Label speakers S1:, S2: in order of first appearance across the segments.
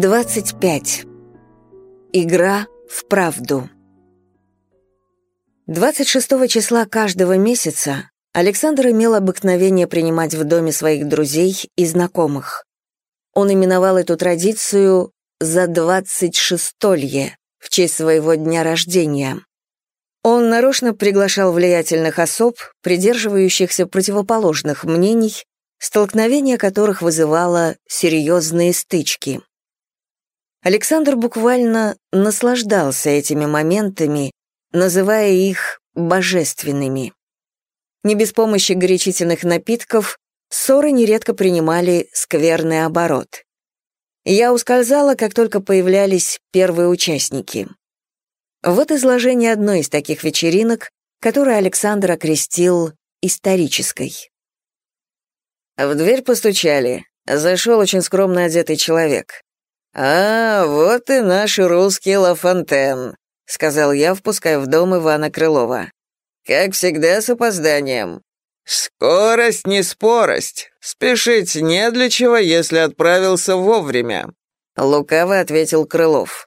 S1: 25. Игра в правду. 26 числа каждого месяца Александр имел обыкновение принимать в доме своих друзей и знакомых. Он именовал эту традицию «за двадцать шестолье» в честь своего дня рождения. Он нарочно приглашал влиятельных особ, придерживающихся противоположных мнений, столкновение которых вызывало серьезные стычки. Александр буквально наслаждался этими моментами, называя их божественными. Не без помощи горячительных напитков ссоры нередко принимали скверный оборот. Я ускользала, как только появлялись первые участники. Вот изложение одной из таких вечеринок, которую Александр окрестил исторической. В дверь постучали. Зашел очень скромно одетый человек. «А, вот и наш русский Лафонтен», — сказал я, впуская в дом Ивана Крылова. «Как всегда, с опозданием». «Скорость не спорость. Спешить не для чего, если отправился вовремя», — лукаво ответил Крылов.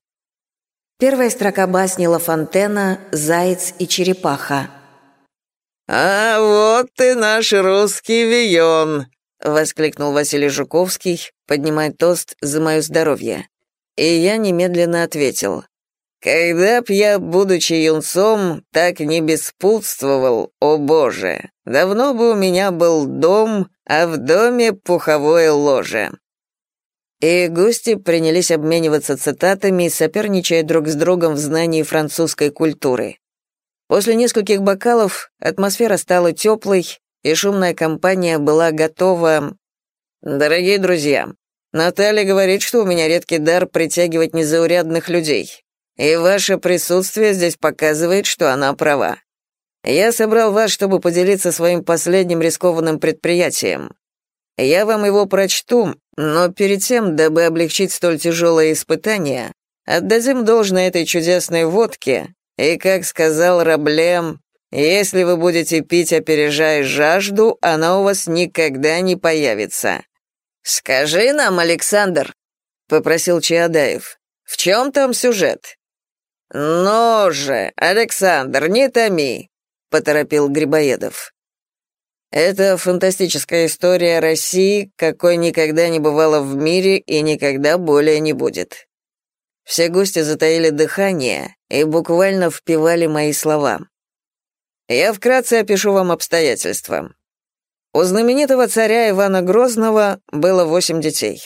S1: Первая строка басни Лафонтена «Заяц и черепаха».
S2: «А вот и наш русский вион», — воскликнул Василий Жуковский, поднимая тост за мое здоровье. И я немедленно ответил. «Когда б я, будучи юнцом, так не беспутствовал, о боже, давно бы у меня был дом, а в доме пуховое ложе». И гости принялись обмениваться цитатами, соперничая друг с другом в знании французской культуры. После нескольких бокалов атмосфера стала теплой, и шумная компания была готова... «Дорогие друзья, Наталья говорит, что у меня редкий дар притягивать незаурядных людей, и ваше присутствие здесь показывает, что она права. Я собрал вас, чтобы поделиться своим последним рискованным предприятием. Я вам его прочту, но перед тем, дабы облегчить столь тяжелое испытание, отдадим должное этой чудесной водке, и, как сказал Раблем, если вы будете пить, опережая жажду, она у вас никогда не появится. Скажи нам, Александр, попросил Чаадаев. В чем там сюжет? Ну же, Александр, не томи, поторопил Грибоедов. Это фантастическая история России, какой никогда не бывало в мире и никогда более не будет. Все гости затаили дыхание и буквально впивали мои слова. Я вкратце опишу вам обстоятельства. У знаменитого царя Ивана Грозного было восемь детей.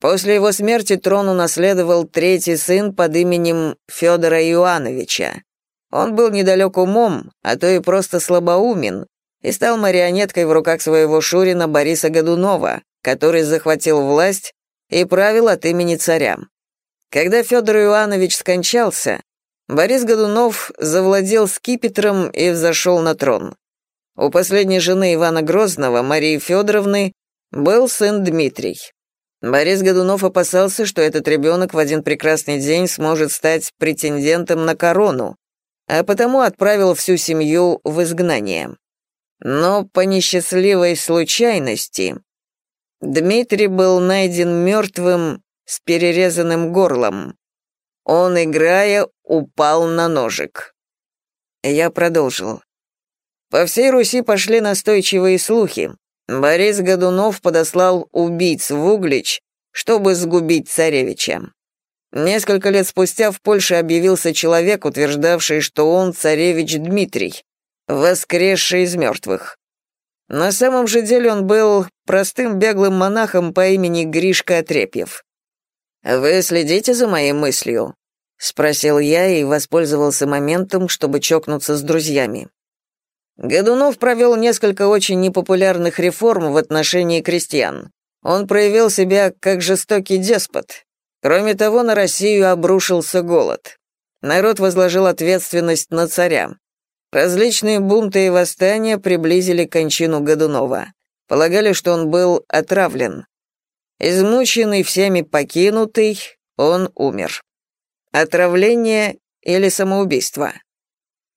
S2: После его смерти трон унаследовал третий сын под именем Федора Иоанновича. Он был недалек умом, а то и просто слабоумен, и стал марионеткой в руках своего шурина Бориса Годунова, который захватил власть и правил от имени царя. Когда Федор Иоаннович скончался, Борис Годунов завладел скипетром и взошел на трон. У последней жены Ивана Грозного, Марии Федоровны, был сын Дмитрий. Борис Годунов опасался, что этот ребенок в один прекрасный день сможет стать претендентом на корону, а потому отправил всю семью в изгнание. Но по несчастливой случайности Дмитрий был найден мертвым с перерезанным горлом. Он, играя, упал на ножик. Я продолжил. По всей Руси пошли настойчивые слухи. Борис Годунов подослал убийц в Углич, чтобы сгубить царевича. Несколько лет спустя в Польше объявился человек, утверждавший, что он царевич Дмитрий, воскресший из мертвых. На самом же деле он был простым беглым монахом по имени Гришка Отрепьев. «Вы следите за моей мыслью?» — спросил я и воспользовался моментом, чтобы чокнуться с друзьями. Годунов провел несколько очень непопулярных реформ в отношении крестьян. Он проявил себя как жестокий деспот. Кроме того, на Россию обрушился голод. Народ возложил ответственность на царя. Различные бунты и восстания приблизили кончину Годунова. Полагали, что он был отравлен. Измученный всеми покинутый, он умер. Отравление или самоубийство.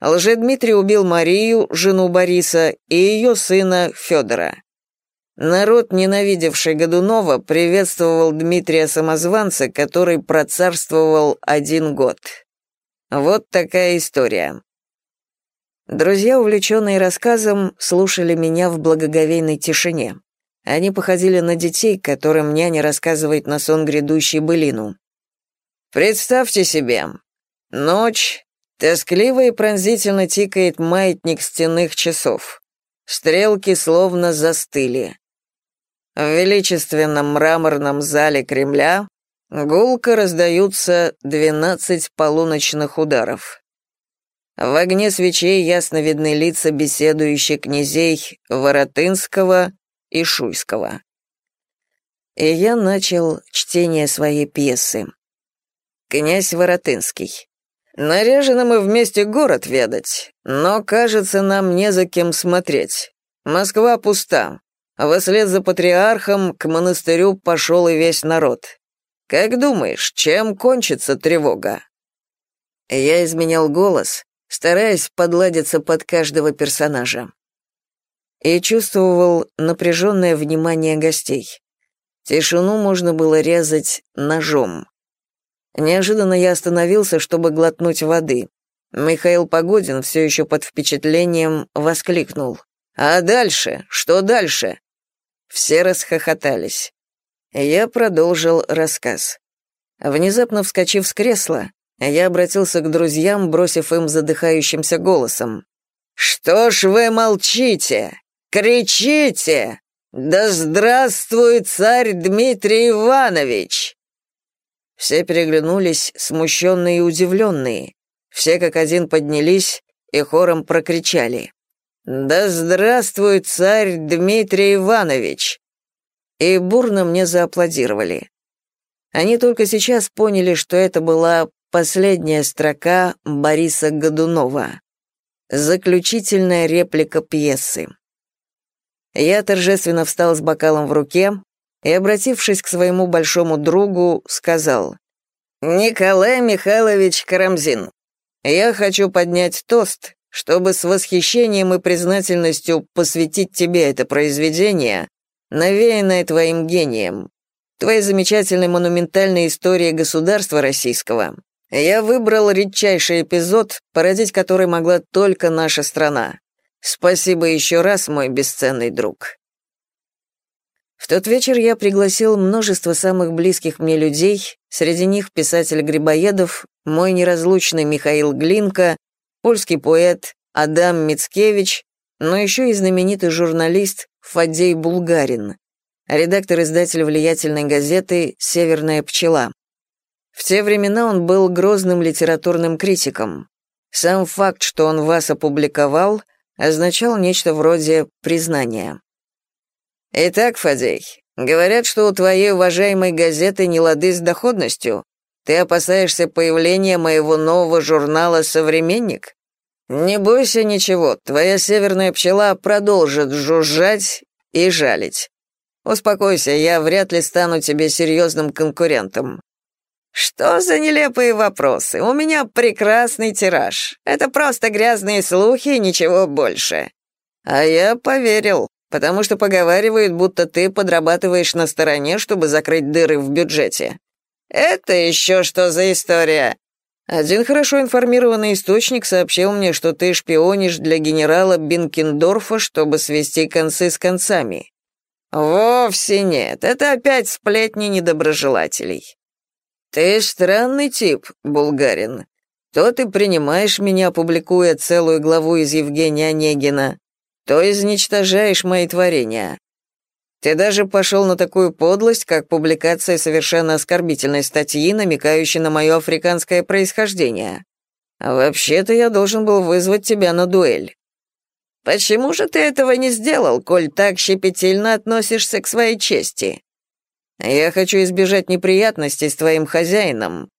S2: Лжедмитрий убил Марию, жену Бориса, и ее сына Федора. Народ, ненавидевший Годунова, приветствовал Дмитрия Самозванца, который процарствовал один год. Вот такая история. Друзья, увлеченные рассказом, слушали меня в благоговейной тишине. Они походили на детей, которым няня рассказывает на сон грядущий былину. Представьте себе, ночь, тоскливо и пронзительно тикает маятник стенных часов. Стрелки словно застыли. В величественном мраморном зале Кремля гулко раздаются двенадцать полуночных ударов. В огне свечей ясно видны лица беседующих князей Воротынского и Шуйского. И я начал чтение своей пьесы. Князь Воротынский. Наряжены мы вместе город ведать, но, кажется, нам не за кем смотреть. Москва пуста, а вслед за патриархом к монастырю пошел и весь народ. Как думаешь, чем кончится тревога?» Я изменял голос, стараясь подладиться под каждого персонажа. И чувствовал напряженное внимание гостей. Тишину можно было резать ножом. Неожиданно я остановился, чтобы глотнуть воды. Михаил Погодин, все еще под впечатлением, воскликнул. «А дальше? Что дальше?» Все расхохотались. Я продолжил рассказ. Внезапно вскочив с кресла, я обратился к друзьям, бросив им задыхающимся голосом. «Что ж вы молчите? Кричите! Да здравствует царь Дмитрий Иванович!» Все переглянулись, смущенные и удивленные. Все как один поднялись и хором прокричали. «Да здравствует царь Дмитрий Иванович!» И бурно мне зааплодировали. Они только сейчас поняли, что это была последняя строка Бориса Годунова. Заключительная реплика пьесы. Я торжественно встал с бокалом в руке и, обратившись к своему большому другу, сказал «Николай Михайлович Карамзин, я хочу поднять тост чтобы с восхищением и признательностью посвятить тебе это произведение, навеянное твоим гением, твоей замечательной монументальной истории государства российского. Я выбрал редчайший эпизод, породить который могла только наша страна. Спасибо еще раз, мой бесценный друг. В тот вечер я пригласил множество самых близких мне людей, среди них писатель Грибоедов, мой неразлучный Михаил Глинка, польский поэт Адам Мицкевич, но еще и знаменитый журналист Фадей Булгарин, редактор-издатель влиятельной газеты «Северная пчела». В те времена он был грозным литературным критиком. Сам факт, что он вас опубликовал, означал нечто вроде признания. «Итак, Фадей, говорят, что у твоей уважаемой газеты не лады с доходностью. Ты опасаешься появления моего нового журнала «Современник»? Не бойся ничего, твоя северная пчела продолжит жужжать и жалить. Успокойся, я вряд ли стану тебе серьезным конкурентом. Что за нелепые вопросы? У меня прекрасный тираж. Это просто грязные слухи и ничего больше. А я поверил, потому что поговаривают, будто ты подрабатываешь на стороне, чтобы закрыть дыры в бюджете. «Это еще что за история?» «Один хорошо информированный источник сообщил мне, что ты шпионишь для генерала Бинкендорфа, чтобы свести концы с концами». «Вовсе нет, это опять сплетни недоброжелателей». «Ты странный тип, булгарин. То ты принимаешь меня, публикуя целую главу из Евгения Онегина, то изничтожаешь мои творения. Ты даже пошел на такую подлость, как публикация совершенно оскорбительной статьи, намекающей на мое африканское происхождение. Вообще-то я должен был вызвать тебя на дуэль. Почему же ты этого не сделал, коль так щепетильно относишься к своей чести? Я хочу избежать неприятностей с твоим хозяином.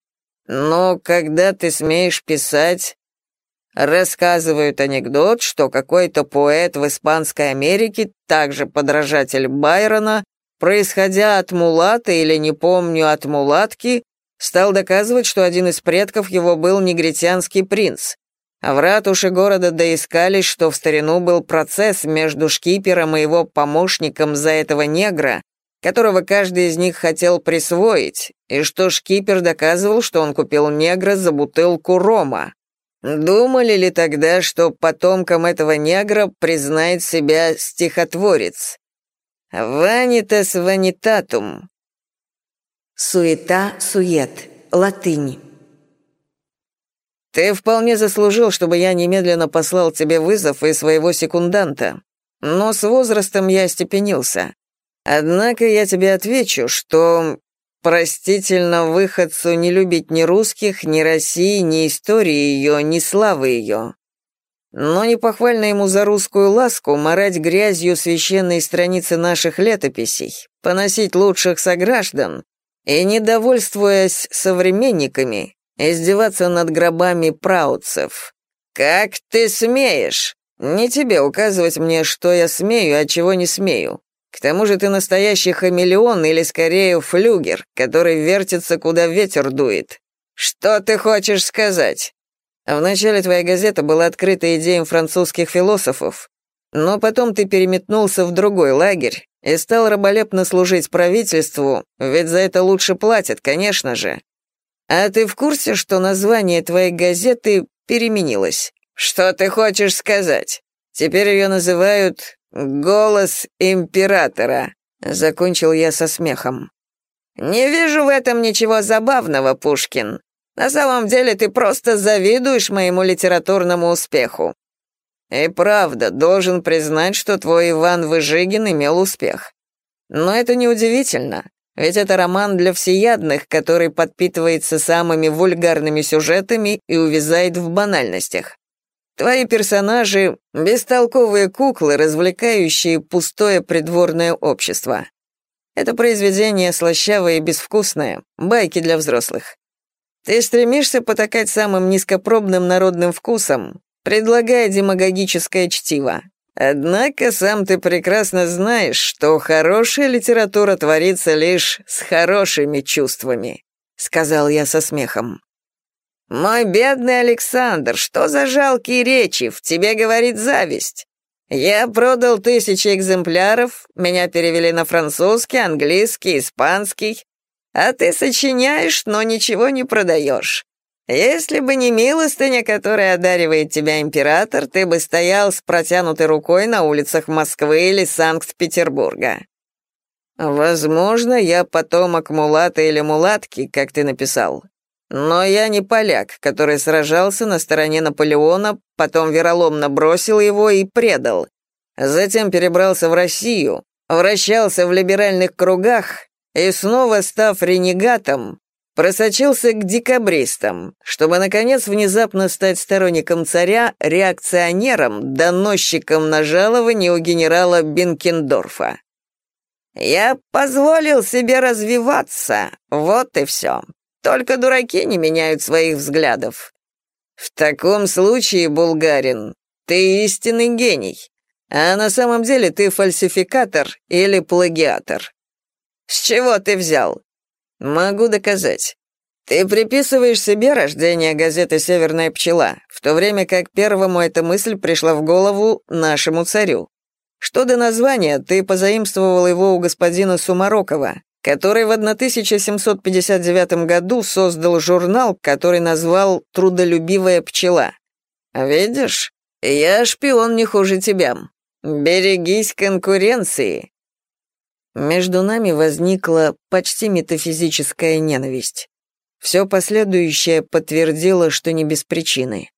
S2: Но когда ты смеешь писать Рассказывают анекдот, что какой-то поэт в Испанской Америке, также подражатель Байрона, происходя от мулата или, не помню, от мулатки, стал доказывать, что один из предков его был негритянский принц. В ратуше города доискались, что в старину был процесс между шкипером и его помощником за этого негра, которого каждый из них хотел присвоить, и что шкипер доказывал, что он купил негра за бутылку рома. Думали ли тогда, что потомком этого негра признает себя стихотворец? «Ванитас ванитатум».
S1: Суета, сует. Латынь.
S2: «Ты вполне заслужил, чтобы я немедленно послал тебе вызов и своего секунданта. Но с возрастом я остепенился. Однако я тебе отвечу, что простительно выходцу не любить ни русских, ни России, ни истории ее, ни славы ее. Но не похвально ему за русскую ласку марать грязью священные страницы наших летописей, поносить лучших сограждан и, недовольствуясь современниками, издеваться над гробами праутцев. «Как ты смеешь? Не тебе указывать мне, что я смею, а чего не смею. К тому же ты настоящий хамелеон или, скорее, флюгер, который вертится, куда ветер дует. Что ты хочешь сказать?» В начале твоей газеты была открыта идеям французских философов, но потом ты переметнулся в другой лагерь и стал раболепно служить правительству, ведь за это лучше платят, конечно же. А ты в курсе, что название твоей газеты переменилось? Что ты хочешь сказать? Теперь ее называют «Голос императора», — закончил я со смехом. «Не вижу в этом ничего забавного, Пушкин. На самом деле ты просто завидуешь моему литературному успеху. И правда, должен признать, что твой Иван Выжигин имел успех. Но это неудивительно, ведь это роман для всеядных, который подпитывается самыми вульгарными сюжетами и увязает в банальностях. Твои персонажи — бестолковые куклы, развлекающие пустое придворное общество. Это произведение слащавое и безвкусное, байки для взрослых. Ты стремишься потакать самым низкопробным народным вкусом, предлагая демагогическое чтиво. Однако сам ты прекрасно знаешь, что хорошая литература творится лишь с хорошими чувствами», — сказал я со смехом. «Мой бедный Александр, что за жалкие речи, в тебе говорит зависть. Я продал тысячи экземпляров, меня перевели на французский, английский, испанский, а ты сочиняешь, но ничего не продаешь. Если бы не милостыня, которая одаривает тебя император, ты бы стоял с протянутой рукой на улицах Москвы или Санкт-Петербурга. Возможно, я потомок мулата или мулатки, как ты написал. Но я не поляк, который сражался на стороне Наполеона, потом вероломно бросил его и предал. Затем перебрался в Россию, вращался в либеральных кругах и снова став ренегатом, просочился к декабристам, чтобы, наконец, внезапно стать сторонником царя, реакционером, доносчиком на жалование у генерала Бенкендорфа. «Я позволил себе развиваться, вот и все. Только дураки не меняют своих взглядов. В таком случае, булгарин, ты истинный гений, а на самом деле ты фальсификатор или плагиатор. «С чего ты взял?» «Могу доказать. Ты приписываешь себе рождение газеты «Северная пчела», в то время как первому эта мысль пришла в голову нашему царю. Что до названия, ты позаимствовал его у господина Сумарокова, который в 1759 году создал журнал, который назвал «Трудолюбивая пчела». Видишь, я шпион не хуже тебя. Берегись конкуренции. Между нами возникла почти метафизическая ненависть. Все последующее подтвердило, что не без причины.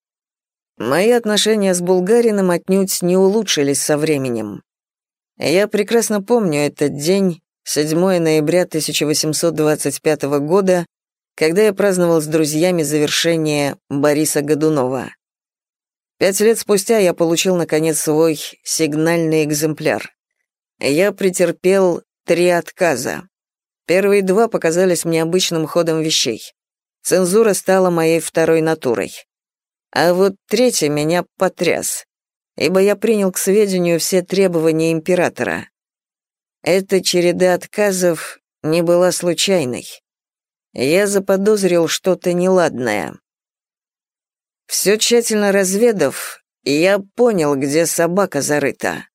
S2: Мои отношения с Булгарином отнюдь не улучшились со временем. Я прекрасно помню этот день, 7 ноября 1825 года, когда я праздновал с друзьями завершение Бориса Годунова. Пять лет спустя я получил, наконец, свой сигнальный экземпляр я претерпел три отказа. Первые два показались мне обычным ходом вещей. Цензура стала моей второй натурой. А вот третий меня потряс, ибо я принял к сведению все требования императора. Эта череда отказов не была случайной. Я заподозрил что-то неладное. Все тщательно разведав, я понял, где собака зарыта.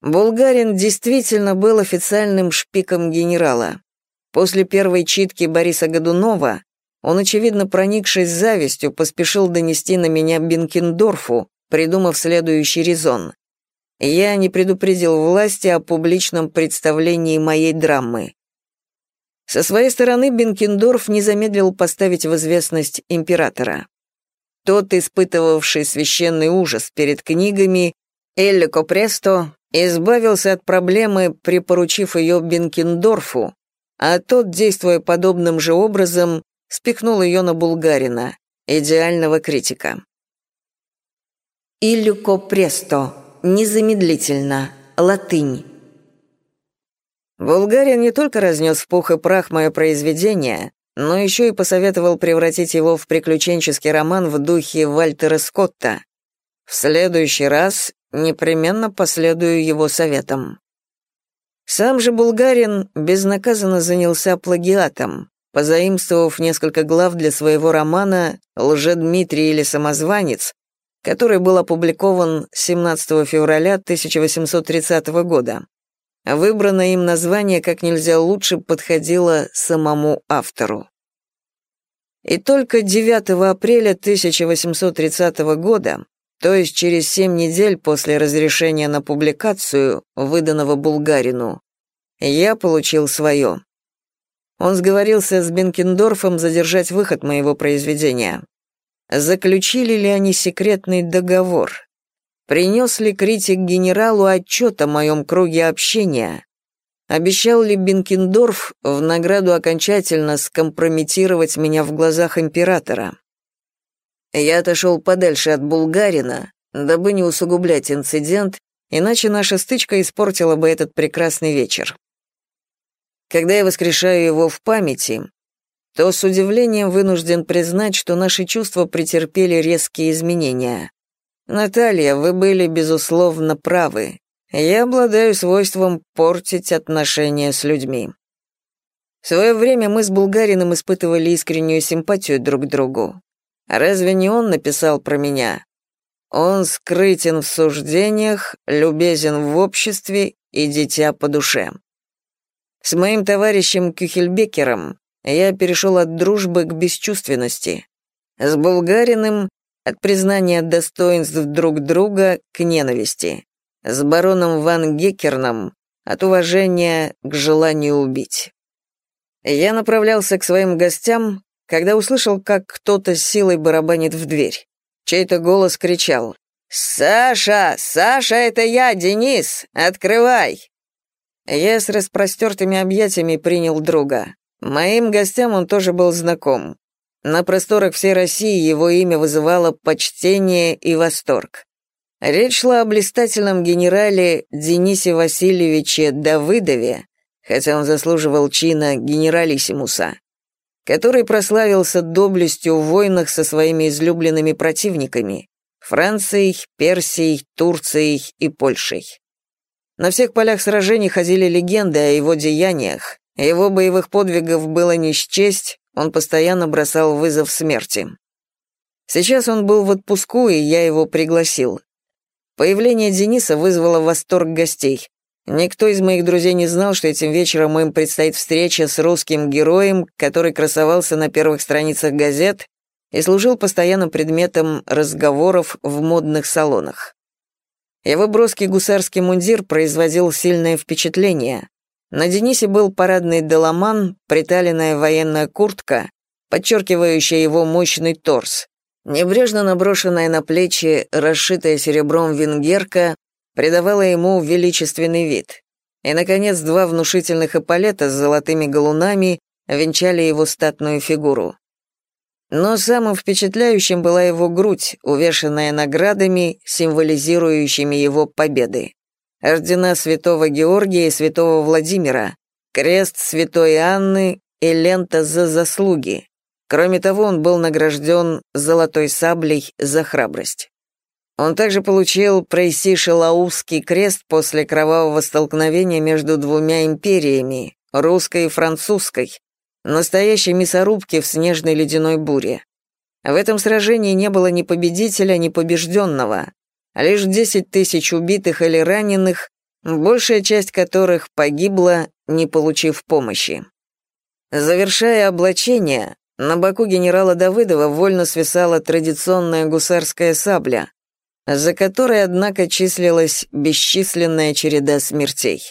S2: Булгарин действительно был официальным шпиком генерала. После первой читки Бориса Годунова он, очевидно проникшись завистью, поспешил донести на меня Бенкендорфу, придумав следующий резон. Я не предупредил власти о публичном представлении моей драмы. Со своей стороны Бенкендорф не замедлил поставить в известность императора. Тот, испытывавший священный ужас перед книгами, Элли Копресто, избавился от проблемы, припоручив ее Бенкендорфу, а тот, действуя подобным же образом, спихнул ее на Булгарина, идеального критика.
S1: Иллюко престо. Незамедлительно. Латынь.
S2: Булгарин не только разнес в пух и прах мое произведение, но еще и посоветовал превратить его в приключенческий роман в духе Вальтера Скотта. В следующий раз непременно последую его советам. Сам же Булгарин безнаказанно занялся плагиатом, позаимствовав несколько глав для своего романа «Лжедмитрий или самозванец», который был опубликован 17 февраля 1830 года. Выбранное им название как нельзя лучше подходило самому автору. И только 9 апреля 1830 года, то есть через семь недель после разрешения на публикацию, выданного Булгарину, я получил свое. Он сговорился с Бенкендорфом задержать выход моего произведения. Заключили ли они секретный договор? Принес ли критик генералу отчет о моем круге общения? Обещал ли Бенкендорф в награду окончательно скомпрометировать меня в глазах императора? Я отошел подальше от Булгарина, дабы не усугублять инцидент, иначе наша стычка испортила бы этот прекрасный вечер. Когда я воскрешаю его в памяти, то с удивлением вынужден признать, что наши чувства претерпели резкие изменения. Наталья, вы были, безусловно, правы. Я обладаю свойством портить отношения с людьми. В свое время мы с Булгариным испытывали искреннюю симпатию друг к другу. Разве не он написал про меня? Он скрытен в суждениях, любезен в обществе и дитя по душе. С моим товарищем Кюхельбекером я перешел от дружбы к бесчувственности. С Булгариным — от признания достоинств друг друга к ненависти. С бароном Ван Геккерном — от уважения к желанию убить. Я направлялся к своим гостям, когда услышал, как кто-то с силой барабанит в дверь. Чей-то голос кричал «Саша! Саша, это я, Денис! Открывай!» Я с распростертыми объятиями принял друга. Моим гостям он тоже был знаком. На просторах всей России его имя вызывало почтение и восторг. Речь шла о блистательном генерале Денисе Васильевиче Давыдове, хотя он заслуживал чина генералиссимуса, который прославился доблестью в войнах со своими излюбленными противниками — Францией, Персией, Турцией и Польшей. На всех полях сражений ходили легенды о его деяниях, его боевых подвигов было не счесть, он постоянно бросал вызов смерти. Сейчас он был в отпуску, и я его пригласил. Появление Дениса вызвало восторг гостей. Никто из моих друзей не знал, что этим вечером им предстоит встреча с русским героем, который красовался на первых страницах газет и служил постоянным предметом разговоров в модных салонах. Его броский гусарский мундир производил сильное впечатление. На Денисе был парадный деламан, приталенная военная куртка, подчеркивающая его мощный торс. Небрежно наброшенная на плечи, расшитая серебром венгерка, придавала ему величественный вид. И, наконец, два внушительных эполета с золотыми галунами венчали его статную фигуру. Но самым впечатляющим была его грудь, увешанная наградами, символизирующими его победы ордена святого Георгия и святого Владимира, крест святой Анны и лента за заслуги. Кроме того, он был награжден золотой саблей за храбрость. Он также получил Прейси-Шелаузский крест после кровавого столкновения между двумя империями, русской и французской, настоящей мясорубки в снежной ледяной буре. В этом сражении не было ни победителя, ни побежденного. Лишь 10 тысяч убитых или раненых, большая часть которых погибла, не получив помощи. Завершая облачение, на боку генерала Давыдова вольно свисала традиционная гусарская сабля, за которой, однако, числилась бесчисленная череда смертей.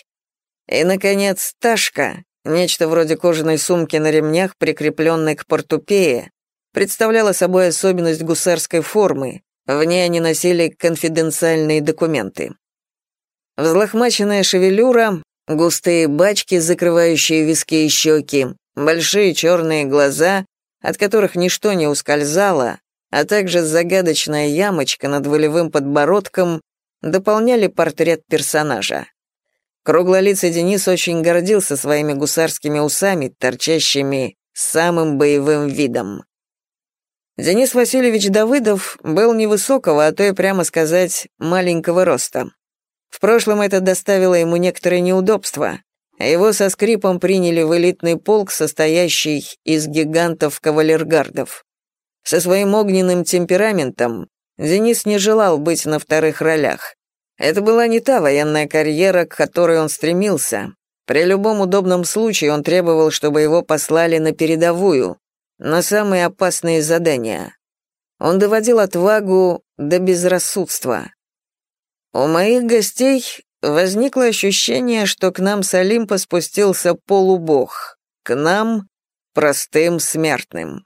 S2: И, наконец, ташка, нечто вроде кожаной сумки на ремнях, прикрепленной к портупее, представляла собой особенность гусарской формы, в ней они носили конфиденциальные документы. Взлохмаченная шевелюра, густые бачки, закрывающие виски и щеки, большие черные глаза, от которых ничто не ускользало, а также загадочная ямочка над волевым подбородком дополняли портрет персонажа. Круглолицый Денис очень гордился своими гусарскими усами, торчащими самым боевым видом. Денис Васильевич Давыдов был невысокого, а то и прямо сказать, маленького роста. В прошлом это доставило ему некоторые неудобства. Его со скрипом приняли в элитный полк, состоящий из гигантов-кавалергардов. Со своим огненным темпераментом Денис не желал быть на вторых ролях. Это была не та военная карьера, к которой он стремился. При любом удобном случае он требовал, чтобы его послали на передовую, на самые опасные задания. Он доводил отвагу до безрассудства. У моих гостей возникло ощущение, что к нам с Олимпа спустился полубог, к нам, простым смертным.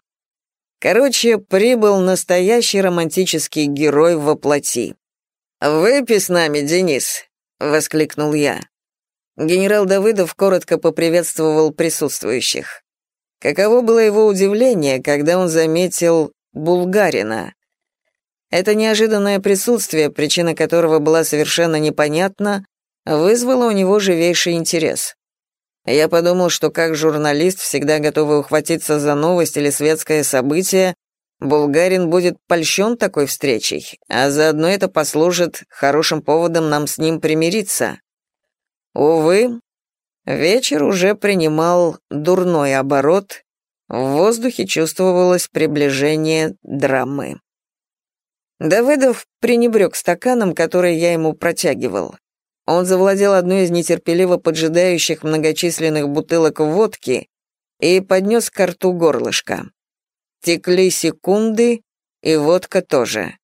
S2: Короче, прибыл настоящий романтический герой во плоти. «Выпей с нами, Денис!» — воскликнул я. Генерал Давыдов коротко поприветствовал присутствующих. Каково было его удивление, когда он заметил булгарина. Это неожиданное присутствие, причина которого была совершенно непонятна, вызвало у него живейший интерес. Я подумал, что как журналист, всегда готовый ухватиться за новость или светское событие, Булгарин будет польщен такой встречей, а заодно это послужит хорошим поводом нам с ним примириться. Увы, вечер уже принимал дурной оборот, в воздухе чувствовалось приближение драмы. Давыдов пренебрег стаканом, который я ему протягивал. Он завладел одной из нетерпеливо поджидающих многочисленных бутылок водки и поднес к рту горлышко. Текли секунды, и водка тоже.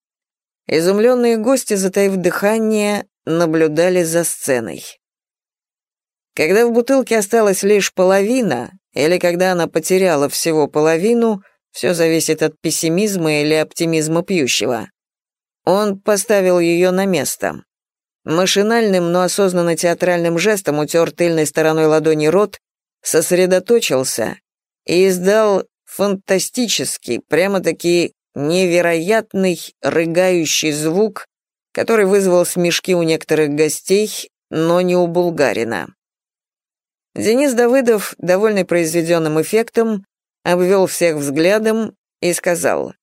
S2: Изумленные гости, затаив дыхание, наблюдали за сценой. Когда в бутылке осталась лишь половина, или когда она потеряла всего половину, все зависит от пессимизма или оптимизма пьющего, он поставил ее на место. Машинальным, но осознанно театральным жестом утер тыльной стороной ладони рот, сосредоточился и издал фантастический, прямо-таки невероятный рыгающий звук, который вызвал смешки у некоторых гостей, но не у булгарина. Денис Давыдов, довольный произведенным эффектом, обвел всех взглядом и сказал,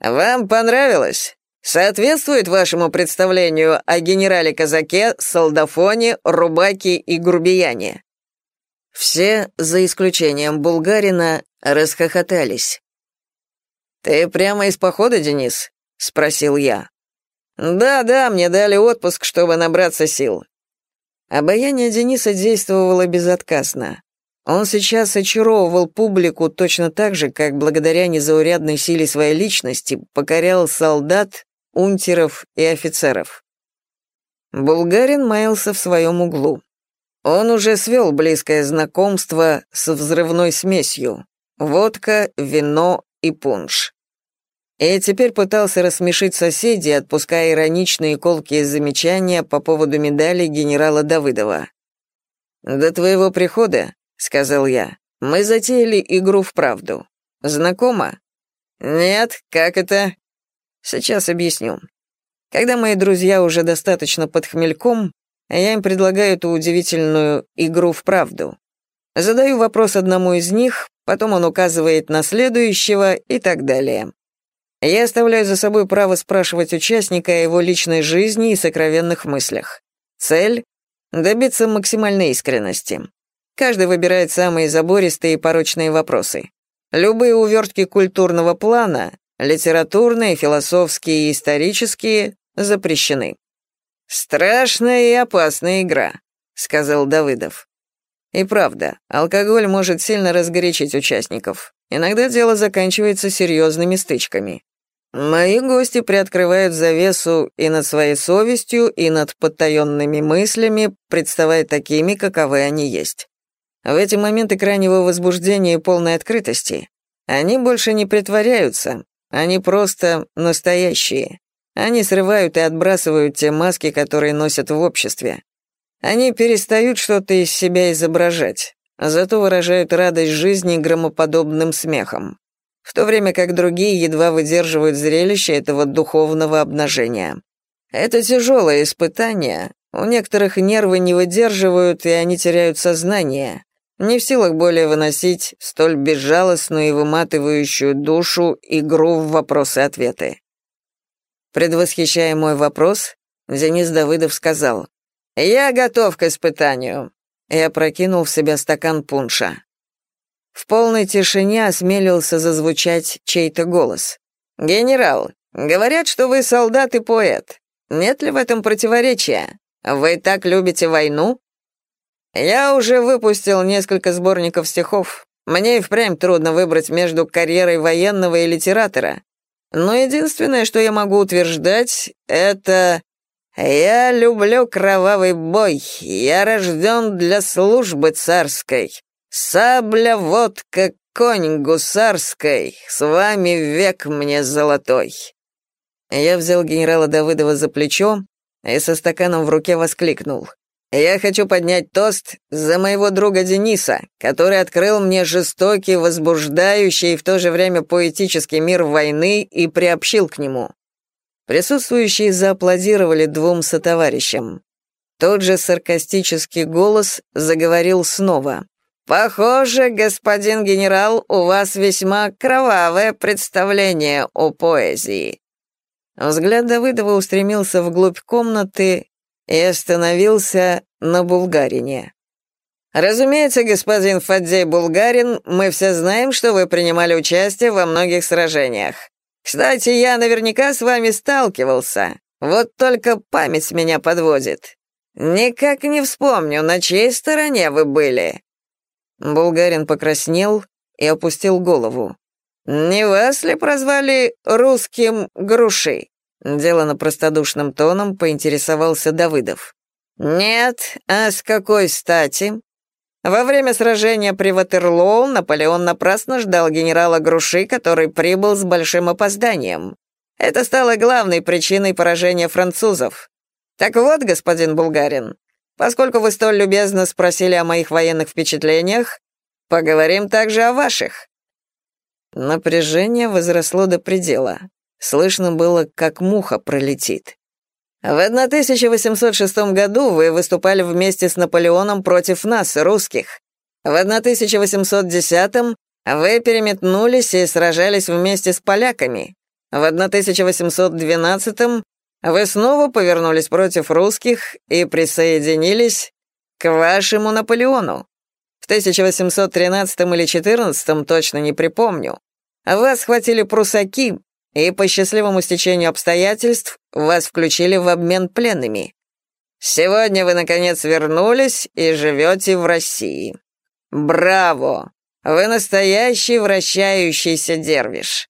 S2: «Вам понравилось? соответствует вашему представлению о генерале-казаке, солдафоне, рубаке и грубияне?» Все, за исключением булгарина, расхохотались. «Ты прямо из похода, Денис?» — спросил я. «Да-да, мне дали отпуск, чтобы набраться сил». Обаяние Дениса действовало безотказно. Он сейчас очаровывал публику точно так же, как благодаря незаурядной силе своей личности покорял солдат, унтеров и офицеров. Булгарин маялся в своем углу. Он уже свел близкое знакомство с взрывной смесью — водка, вино и пунш. И теперь пытался рассмешить соседей, отпуская ироничные колкие замечания по поводу медали генерала Давыдова. «До твоего прихода», — сказал я, — «мы затеяли игру в правду. Знакомо?» «Нет, как это?» Сейчас объясню. Когда мои друзья уже достаточно под хмельком, я им предлагаю эту удивительную игру в правду. Задаю вопрос одному из них, потом он указывает на следующего и так далее. Я оставляю за собой право спрашивать участника о его личной жизни и сокровенных мыслях. Цель — добиться максимальной искренности. Каждый выбирает самые забористые и порочные вопросы. Любые увертки культурного плана Литературные, философские и исторические запрещены. «Страшная и опасная игра», — сказал Давыдов. И правда, алкоголь может сильно разгорячить участников. Иногда дело заканчивается серьезными стычками. Мои гости приоткрывают завесу и над своей совестью, и над подтаенными мыслями, представая такими, каковы они есть. В эти моменты крайнего возбуждения и полной открытости они больше не притворяются, они просто настоящие. Они срывают и отбрасывают те маски, которые носят в обществе. Они перестают что-то из себя изображать, зато выражают радость жизни громоподобным смехом, в то время как другие едва выдерживают зрелище этого духовного обнажения. Это тяжелое испытание, у некоторых нервы не выдерживают, и они теряют сознание, не в силах более выносить столь безжалостную и выматывающую душу игру в вопросы-ответы. Предвосхищая мой вопрос, Денис Давыдов сказал, «Я готов к испытанию», и опрокинул в себя стакан пунша. В полной тишине осмелился зазвучать чей-то голос. «Генерал, говорят, что вы солдат и поэт. Нет ли в этом противоречия? Вы так любите войну?» Я уже выпустил несколько сборников стихов. Мне и впрямь трудно выбрать между карьерой военного и литератора. Но единственное, что я могу утверждать, это... Я люблю кровавый бой, я рожден для службы царской. Сабля, водка, конь гусарской, с вами век мне золотой. Я взял генерала Давыдова за плечо и со стаканом в руке воскликнул. Я хочу поднять тост за моего друга Дениса, который открыл мне жестокий, возбуждающий и в то же время поэтический мир войны и приобщил к нему. Присутствующие зааплодировали двум сотоварищам. Тот же саркастический голос заговорил снова. «Похоже, господин генерал, у вас весьма кровавое представление о поэзии». Взгляд Давыдова устремился вглубь комнаты, и остановился на Булгарине. «Разумеется, господин Фаддей Булгарин, мы все знаем, что вы принимали участие во многих сражениях. Кстати, я наверняка с вами сталкивался, вот только память меня подводит. Никак не вспомню, на чьей стороне вы были». Булгарин покраснел и опустил голову. «Не вас ли прозвали русским груши?» Делано простодушным тоном поинтересовался Давыдов. «Нет, а с какой стати?» Во время сражения при Ватерлоу Наполеон напрасно ждал генерала Груши, который прибыл с большим опозданием. Это стало главной причиной поражения французов. Так вот, господин Булгарин, поскольку вы столь любезно спросили о моих военных впечатлениях, поговорим также о ваших. Напряжение возросло до предела. Слышно было, как муха пролетит. В 1806 году вы выступали вместе с Наполеоном против нас, русских. В 1810 вы переметнулись и сражались вместе с поляками. В 1812 вы снова повернулись против русских и присоединились к вашему Наполеону. В 1813 или 14 точно не припомню. Вас схватили прусаки, и по счастливому стечению обстоятельств вас включили в обмен пленными. Сегодня вы, наконец, вернулись и живете в России. Браво! Вы настоящий вращающийся дервиш.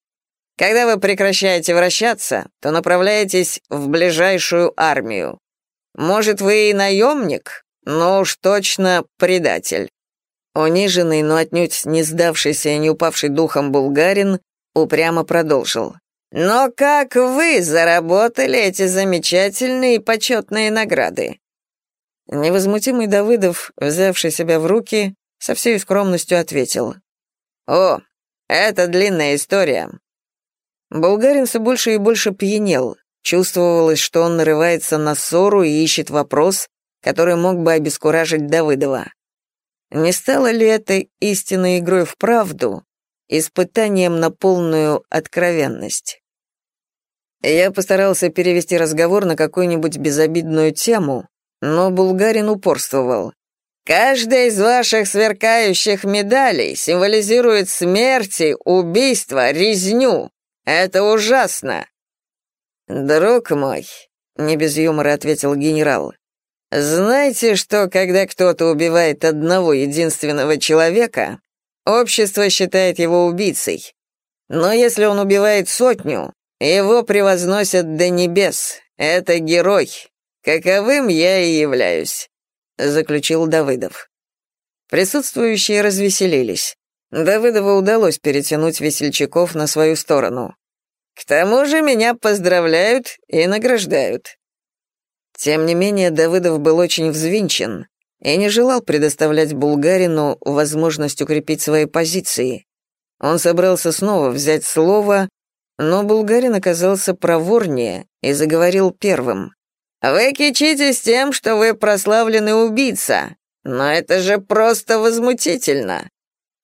S2: Когда вы прекращаете вращаться, то направляетесь в ближайшую армию. Может, вы и наемник, но уж точно предатель». Униженный, но отнюдь не сдавшийся и не упавший духом булгарин упрямо продолжил. Но как вы заработали эти замечательные и почетные награды?» Невозмутимый Давыдов, взявший себя в руки, со всей скромностью ответил. «О, это длинная история». Булгарин все больше и больше пьянел. Чувствовалось, что он нарывается на ссору и ищет вопрос, который мог бы обескуражить Давыдова. Не стало ли это истинной игрой в правду, испытанием на полную откровенность. Я постарался перевести разговор на какую-нибудь безобидную тему, но булгарин упорствовал. «Каждая из ваших сверкающих медалей символизирует смерти, убийство, резню. Это ужасно!» «Друг мой», — не без юмора ответил генерал, «знаете, что когда кто-то убивает одного единственного человека, общество считает его убийцей. Но если он убивает сотню, его превозносят до небес. Это герой. Каковым я и являюсь», — заключил Давыдов. Присутствующие развеселились. Давыдову удалось перетянуть весельчаков на свою сторону. «К тому же меня поздравляют и награждают». Тем не менее, Давыдов был очень взвинчен и не желал предоставлять Булгарину возможность укрепить свои позиции. Он собрался снова взять слово, но Булгарин оказался проворнее и заговорил первым. «Вы кичитесь тем, что вы прославленный убийца, но это же просто возмутительно.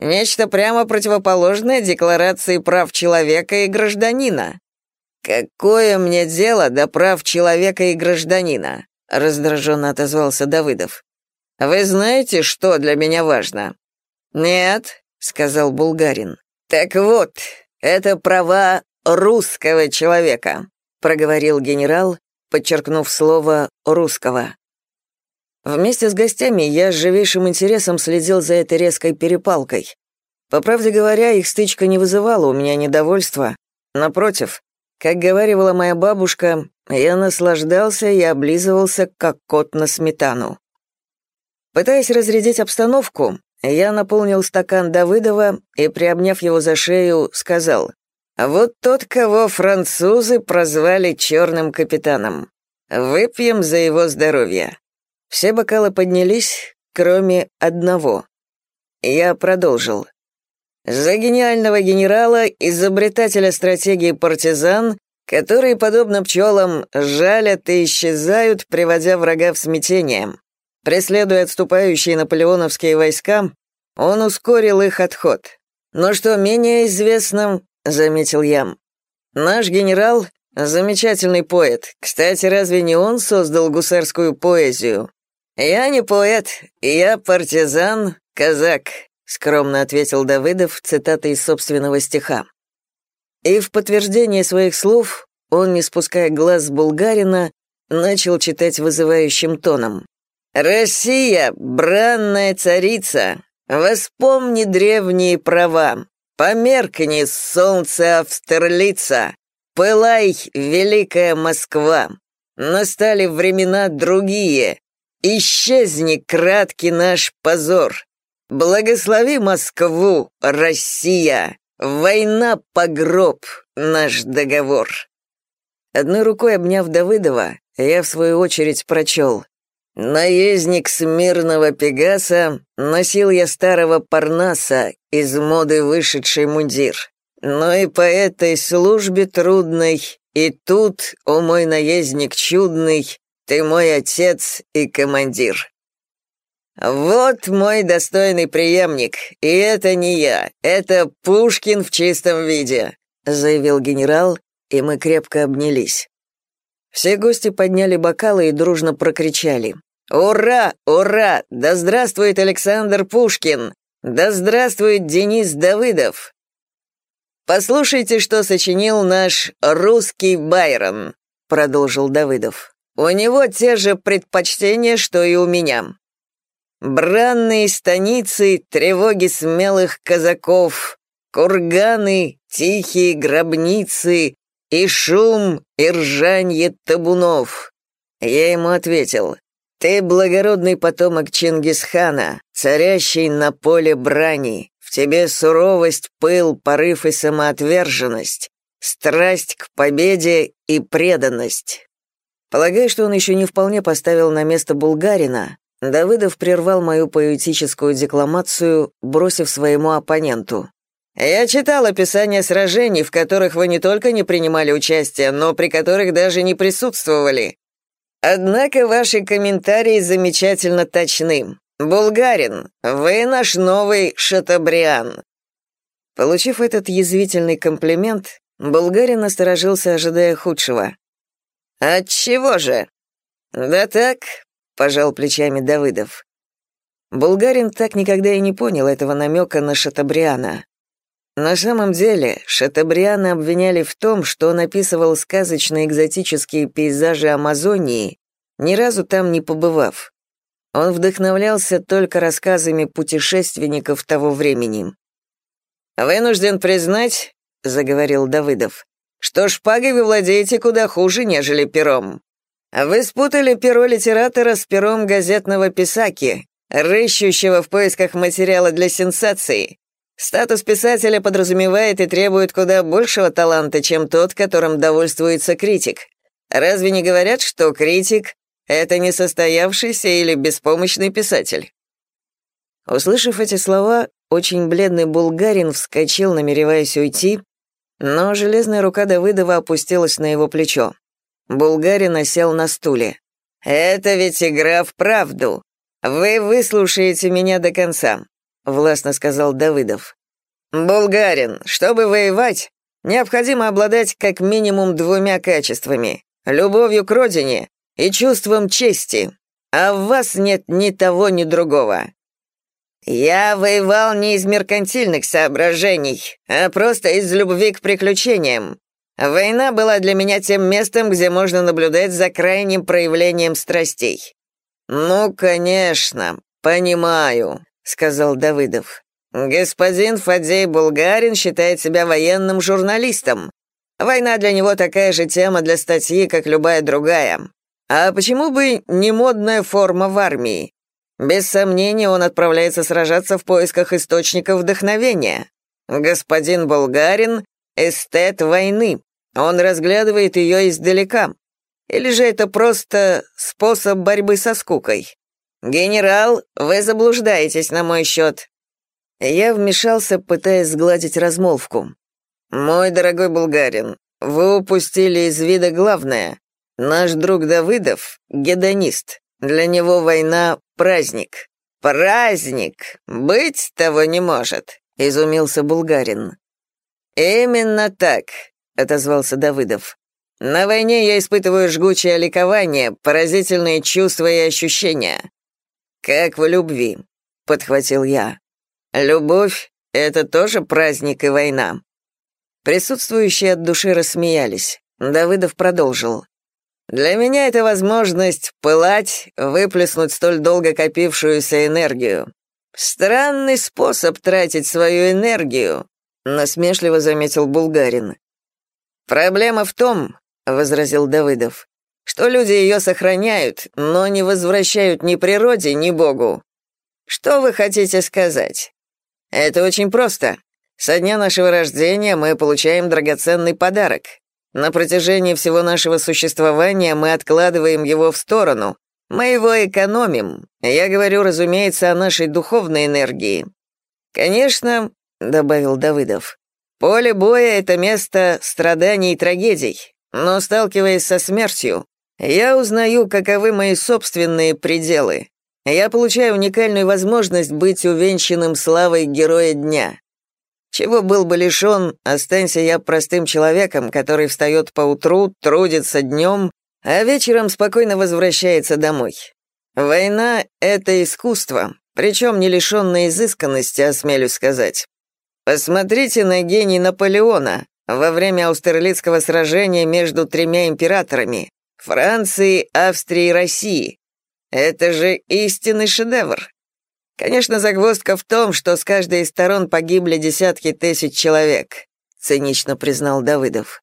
S2: Нечто прямо противоположное декларации прав человека и гражданина. Какое мне дело до прав человека и гражданина? раздраженно отозвался Давыдов. Вы знаете, что для меня важно? Нет, сказал Булгарин. Так вот, это права русского человека, проговорил генерал, подчеркнув слово русского. Вместе с гостями я с живейшим интересом следил за этой резкой перепалкой. По правде говоря, их стычка не вызывала у меня недовольства. Напротив, как говорила моя бабушка, я наслаждался и облизывался, как кот на сметану. Пытаясь разрядить обстановку, я наполнил стакан Давыдова и, приобняв его за шею, сказал, «Вот тот, кого французы прозвали черным капитаном. Выпьем за его здоровье». Все бокалы поднялись, кроме одного. Я продолжил. За гениального генерала, изобретателя стратегии партизан, которые, подобно пчелам, жалят и исчезают, приводя врага в смятение. Преследуя отступающие наполеоновские войска, он ускорил их отход. Но что менее известно, заметил я, наш генерал — замечательный поэт. Кстати, разве не он создал гусарскую поэзию? «Я не поэт, я партизан, казак», — скромно ответил Давыдов цитатой из собственного стиха. И в подтверждение своих слов он, не спуская глаз с булгарина, начал читать вызывающим тоном. «Россия, бранная царица, воспомни древние права, померкни солнце Австерлица, пылай, великая Москва. Настали времена другие, Исчезни, краткий наш позор. Благослови Москву, Россия. Война погроб, наш договор. Одной рукой обняв Давыдова, я в свою очередь прочел. Наездник смирного Пегаса, носил я старого Парнаса, из моды вышедший мундир. Но и по этой службе трудной, и тут, о мой наездник чудный, ты мой отец и командир. Вот мой достойный преемник, и это не я, это Пушкин в чистом виде, заявил генерал, и мы крепко обнялись. Все гости подняли бокалы и дружно прокричали: "Ура! Ура! Да здравствует Александр Пушкин! Да здравствует Денис Давыдов!" Послушайте, что сочинил наш русский Байрон, продолжил Давыдов. У него те же предпочтения, что и у меня. Бранные станицы, тревоги смелых казаков, курганы, тихие гробницы и шум и ржанье табунов. Я ему ответил, «Ты благородный потомок Чингисхана, царящий на поле брани. В тебе суровость, пыл, порыв и самоотверженность, страсть к победе и преданность. Полагая, что он еще не вполне поставил на место булгарина, Давыдов прервал мою поэтическую декламацию, бросив своему оппоненту. «Я читал описание сражений, в которых вы не только не принимали участие, но при которых даже не присутствовали. Однако ваши комментарии замечательно точны. Булгарин, вы наш новый Шатабриан». Получив этот язвительный комплимент, Булгарин насторожился, ожидая худшего. «Отчего же?» «Да так», — пожал плечами Давыдов. Булгарин так никогда и не понял этого намека на Шатабриана. На самом деле, Шатабриана обвиняли в том, что он описывал сказочные экзотические пейзажи Амазонии, ни разу там не побывав. Он вдохновлялся только рассказами путешественников того времени. «Вынужден признать», — заговорил Давыдов, «что шпагой вы владеете куда хуже, нежели пером. Вы спутали перо литератора с пером газетного писаки, рыщущего в поисках материала для сенсации. Статус писателя подразумевает и требует куда большего таланта, чем тот, которым довольствуется критик. Разве не говорят, что критик — это несостоявшийся или беспомощный писатель? Услышав эти слова, очень бледный булгарин вскочил, намереваясь уйти, но железная рука Давыдова опустилась на его плечо. Булгарин осел на стуле. «Это ведь игра в правду. Вы выслушаете меня до конца. — властно сказал Давыдов. «Булгарин, чтобы воевать, необходимо обладать как минимум двумя качествами — любовью к родине и чувством чести, а в вас нет ни того, ни другого. Я воевал не из меркантильных соображений, а просто из любви к приключениям. Война была для меня тем местом, где можно наблюдать за крайним проявлением страстей. Ну, конечно, понимаю, сказал Давыдов. Господин Фадей Булгарин считает себя военным журналистом. Война для него такая же тема для статьи, как любая другая. А почему бы не модная форма в армии? Без сомнения, он отправляется сражаться в поисках источников вдохновения. Господин Булгарин — эстет войны. Он разглядывает ее издалека. Или же это просто способ борьбы со скукой? «Генерал, вы заблуждаетесь на мой счет». Я вмешался, пытаясь сгладить размолвку. «Мой дорогой булгарин, вы упустили из вида главное. Наш друг Давыдов — гедонист. Для него война — праздник». «Праздник! Быть того не может», — изумился булгарин. «Именно так», — отозвался Давыдов. «На войне я испытываю жгучее ликование, поразительные чувства и ощущения. «Как в любви», — подхватил я. «Любовь — это тоже праздник и война». Присутствующие от души рассмеялись. Давыдов продолжил. «Для меня это возможность пылать, выплеснуть столь долго копившуюся энергию. Странный способ тратить свою энергию», — насмешливо заметил Булгарин. «Проблема в том», — возразил Давыдов, что люди ее сохраняют, но не возвращают ни природе, ни Богу. Что вы хотите сказать? Это очень просто. Со дня нашего рождения мы получаем драгоценный подарок. На протяжении всего нашего существования мы откладываем его в сторону. Мы его экономим. Я говорю, разумеется, о нашей духовной энергии. Конечно, добавил Давыдов. Поле боя это место страданий и трагедий, но сталкиваясь со смертью, я узнаю, каковы мои собственные пределы. Я получаю уникальную возможность быть увенчанным славой героя дня. Чего был бы лишен, останься я простым человеком, который встает по утру, трудится днем, а вечером спокойно возвращается домой. Война — это искусство, причем не лишенное изысканности, осмелюсь сказать. Посмотрите на гений Наполеона во время Аустерлицкого сражения между тремя императорами. Франции, Австрии и России. Это же истинный шедевр. Конечно, загвоздка в том, что с каждой из сторон погибли десятки тысяч человек, цинично признал Давыдов.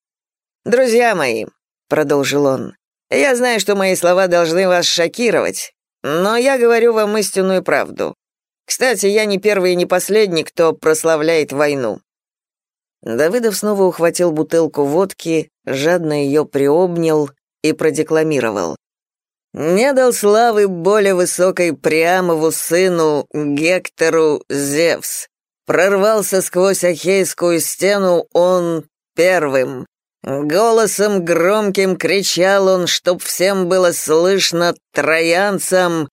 S2: Друзья мои, продолжил он. Я знаю, что мои слова должны вас шокировать, но я говорю вам истинную правду. Кстати, я не первый и не последний, кто прославляет войну. Давыдов снова ухватил бутылку водки, жадно ее приобнял, и продекламировал. «Не дал славы более высокой Приамову сыну Гектору Зевс. Прорвался сквозь Ахейскую стену он первым. Голосом громким кричал он, чтоб всем было слышно троянцам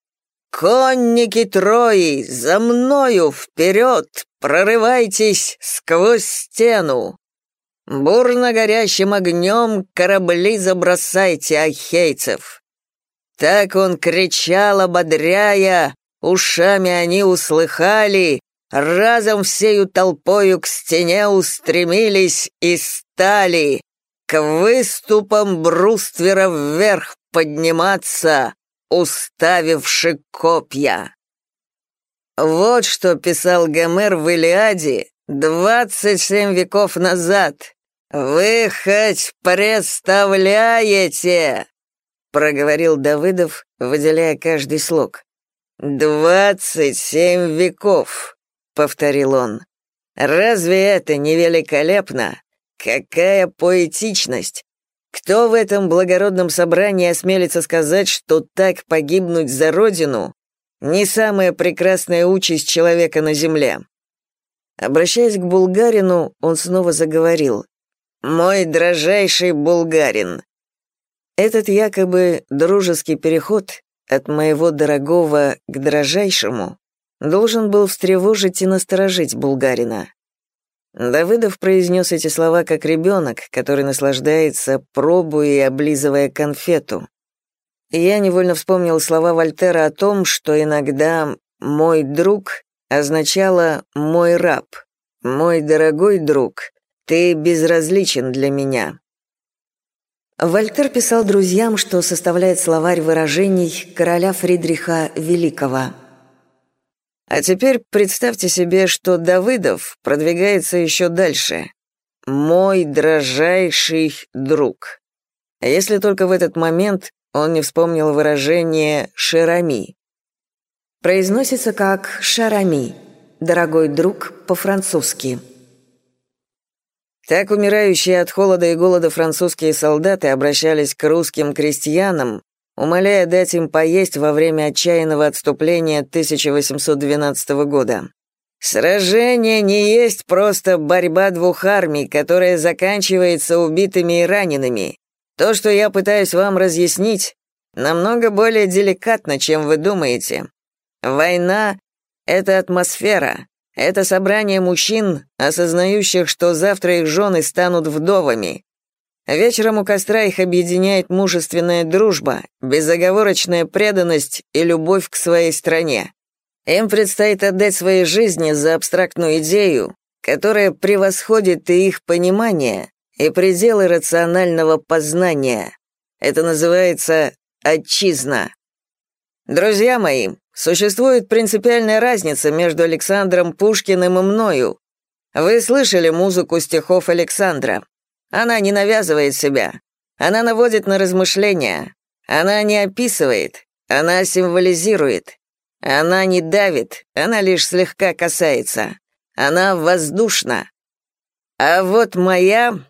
S2: «Конники Трои, за мною вперед, прорывайтесь сквозь стену!» Бурно горящим огнем корабли забросайте, ахейцев!» Так он кричал, ободряя, ушами они услыхали, разом всею толпою к стене устремились и стали к выступам бруствера вверх подниматься, уставивши копья. Вот что писал Гомер в Илиаде двадцать семь веков назад. Вы хоть представляете? Проговорил Давыдов, выделяя каждый слог. «Двадцать семь веков», — повторил он. «Разве это не великолепно? Какая поэтичность! Кто в этом благородном собрании осмелится сказать, что так погибнуть за родину не самая прекрасная участь человека на земле?» Обращаясь к булгарину, он снова заговорил. «Мой дрожайший булгарин, этот якобы дружеский переход от моего дорогого к дрожайшему должен был встревожить и насторожить булгарина. Давыдов произнес эти слова как ребенок, который наслаждается, пробуя и облизывая конфету. Я невольно вспомнил слова Вольтера о том, что иногда «мой друг» означало «мой раб», «мой дорогой друг», «ты безразличен для меня». Вольтер писал друзьям, что составляет словарь выражений короля Фридриха Великого. А теперь представьте себе, что Давыдов продвигается еще дальше. «Мой дрожайший друг». Если только в этот момент он не вспомнил выражение «шерами». Произносится как «шарами», «дорогой друг» по-французски. Так умирающие от холода и голода французские солдаты обращались к русским крестьянам, умоляя дать им поесть во время отчаянного отступления 1812 года. Сражение не есть просто борьба двух армий, которая заканчивается убитыми и ранеными. То, что я пытаюсь вам разъяснить, намного более деликатно, чем вы думаете. Война — это атмосфера, это собрание мужчин, осознающих, что завтра их жены станут вдовами. Вечером у костра их объединяет мужественная дружба, безоговорочная преданность и любовь к своей стране. Им предстоит отдать свои жизни за абстрактную идею, которая превосходит и их понимание, и пределы рационального познания. Это называется «отчизна». Друзья мои, Существует принципиальная разница между Александром Пушкиным и мною. Вы слышали музыку стихов Александра. Она не навязывает себя. Она наводит на размышления. Она не описывает. Она символизирует. Она не давит, она лишь слегка касается. Она воздушна. А вот моя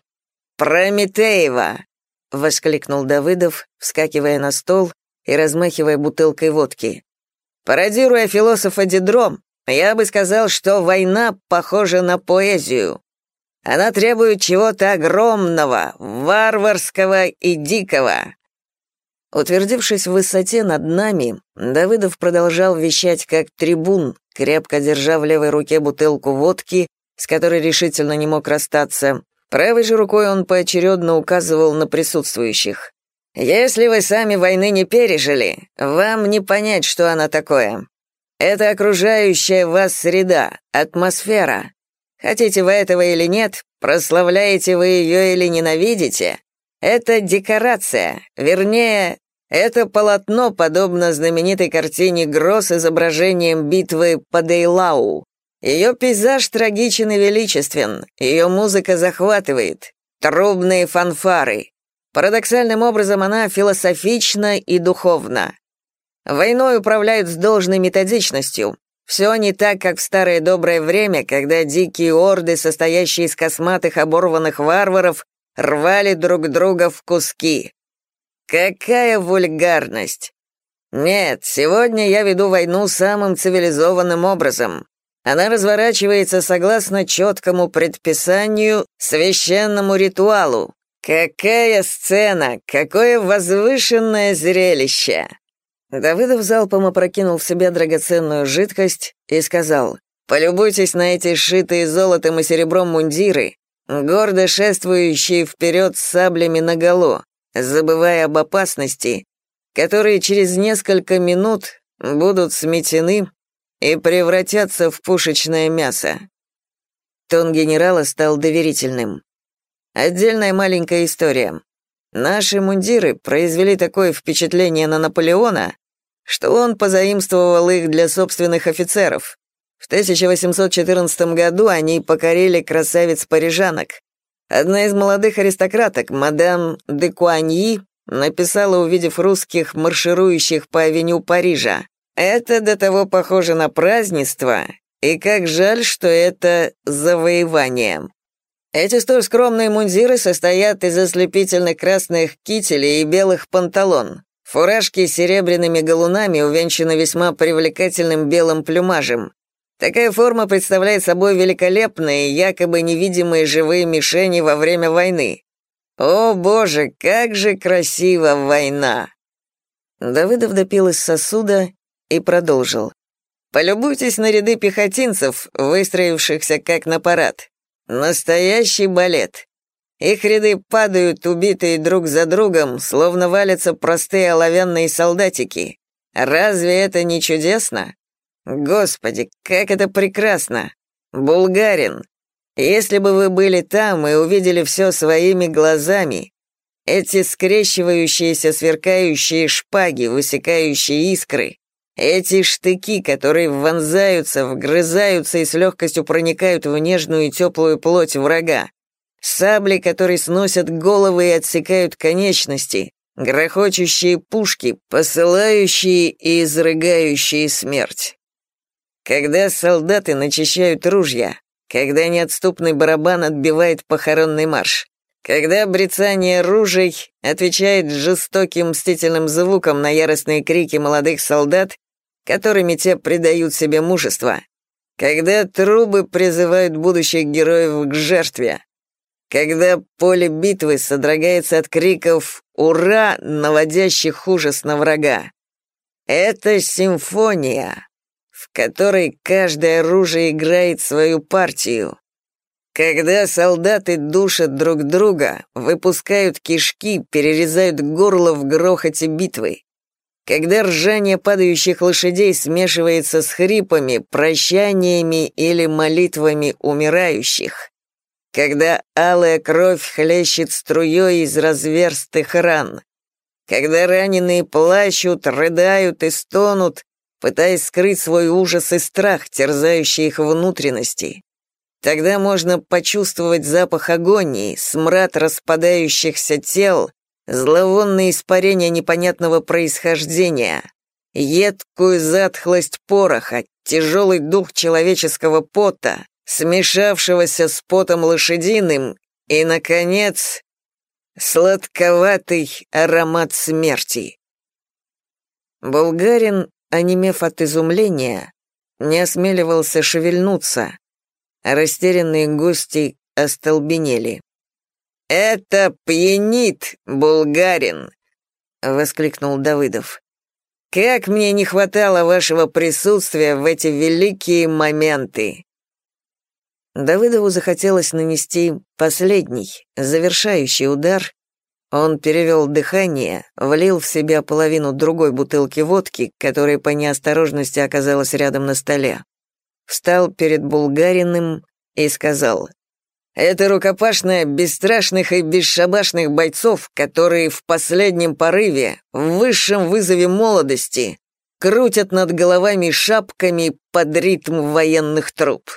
S2: Прометеева, воскликнул Давыдов, вскакивая на стол и размахивая бутылкой водки. Пародируя философа Дидром, я бы сказал, что война похожа на поэзию. Она требует чего-то огромного, варварского и дикого. Утвердившись в высоте над нами, Давыдов продолжал вещать как трибун, крепко держа в левой руке бутылку водки, с которой решительно не мог расстаться. Правой же рукой он поочередно указывал на присутствующих. Если вы сами войны не пережили, вам не понять, что она такое. Это окружающая вас среда, атмосфера. Хотите вы этого или нет, прославляете вы ее или ненавидите, это декорация, вернее, это полотно подобно знаменитой картине Гросс с изображением битвы под Эйлау. Ее пейзаж трагичен и величествен, ее музыка захватывает, трубные фанфары, Парадоксальным образом она философична и духовна. Войной управляют с должной методичностью. Все не так, как в старое доброе время, когда дикие орды, состоящие из косматых оборванных варваров, рвали друг друга в куски. Какая вульгарность! Нет, сегодня я веду войну самым цивилизованным образом. Она разворачивается согласно четкому предписанию, священному ритуалу, «Какая сцена! Какое возвышенное зрелище!» Давыдов залпом опрокинул в себя драгоценную жидкость и сказал, «Полюбуйтесь на эти сшитые золотом и серебром мундиры, гордо шествующие вперед с саблями наголо, забывая об опасности, которые через несколько минут будут сметены и превратятся в пушечное мясо».
S1: Тон генерала стал доверительным.
S2: «Отдельная маленькая история. Наши мундиры произвели такое впечатление на Наполеона, что он позаимствовал их для собственных офицеров. В 1814 году они покорили красавиц-парижанок. Одна из молодых аристократок, мадам де Куаньи, написала, увидев русских, марширующих по авеню Парижа. «Это до того похоже на празднество, и как жаль, что это завоевание». Эти столь скромные мундиры состоят из ослепительных красных кителей и белых панталон. Фуражки с серебряными галунами увенчаны весьма привлекательным белым плюмажем. Такая форма представляет собой великолепные, якобы невидимые живые мишени во время войны. О боже, как же красива война!
S1: Давыдов допил из сосуда и продолжил.
S2: Полюбуйтесь на ряды пехотинцев, выстроившихся как на парад. Настоящий балет. Их ряды падают, убитые друг за другом, словно валятся простые оловянные солдатики. Разве это не чудесно? Господи, как это прекрасно! Булгарин, если бы вы были там и увидели все своими глазами, эти скрещивающиеся сверкающие шпаги, высекающие искры, эти штыки, которые вонзаются, вгрызаются и с легкостью проникают в нежную и теплую плоть врага, сабли, которые сносят головы и отсекают конечности, грохочущие пушки, посылающие и изрыгающие смерть. Когда солдаты начищают ружья, когда неотступный барабан отбивает похоронный марш, когда брецание ружей отвечает жестоким мстительным звуком на яростные крики молодых солдат, которыми те придают себе мужество, когда трубы призывают будущих героев к жертве, когда поле битвы содрогается от криков «Ура!», наводящих ужас на врага. Это симфония в которой каждое оружие играет свою партию. Когда солдаты душат друг друга, выпускают кишки, перерезают горло в грохоте битвы. Когда ржание падающих лошадей смешивается с хрипами, прощаниями или молитвами умирающих. Когда алая кровь хлещет струей из разверстых ран. Когда раненые плачут, рыдают и стонут, пытаясь скрыть свой ужас и страх, терзающий их внутренности. Тогда можно почувствовать запах агонии, смрад распадающихся тел, зловонное испарение непонятного происхождения, едкую затхлость пороха, тяжелый дух человеческого пота, смешавшегося с потом лошадиным, и, наконец, сладковатый аромат смерти. Булгарин онемев от изумления, не осмеливался шевельнуться, растерянные гости остолбенели. «Это пьянит, булгарин!» — воскликнул Давыдов. «Как мне не хватало вашего присутствия в эти великие моменты!»
S1: Давыдову захотелось нанести последний, завершающий удар, он перевел дыхание, влил в себя половину другой бутылки водки, которая по неосторожности оказалась рядом на столе. Встал перед Булгариным и сказал, «Это рукопашная бесстрашных и бесшабашных бойцов, которые в последнем порыве, в высшем вызове молодости, крутят над головами шапками под ритм военных труп.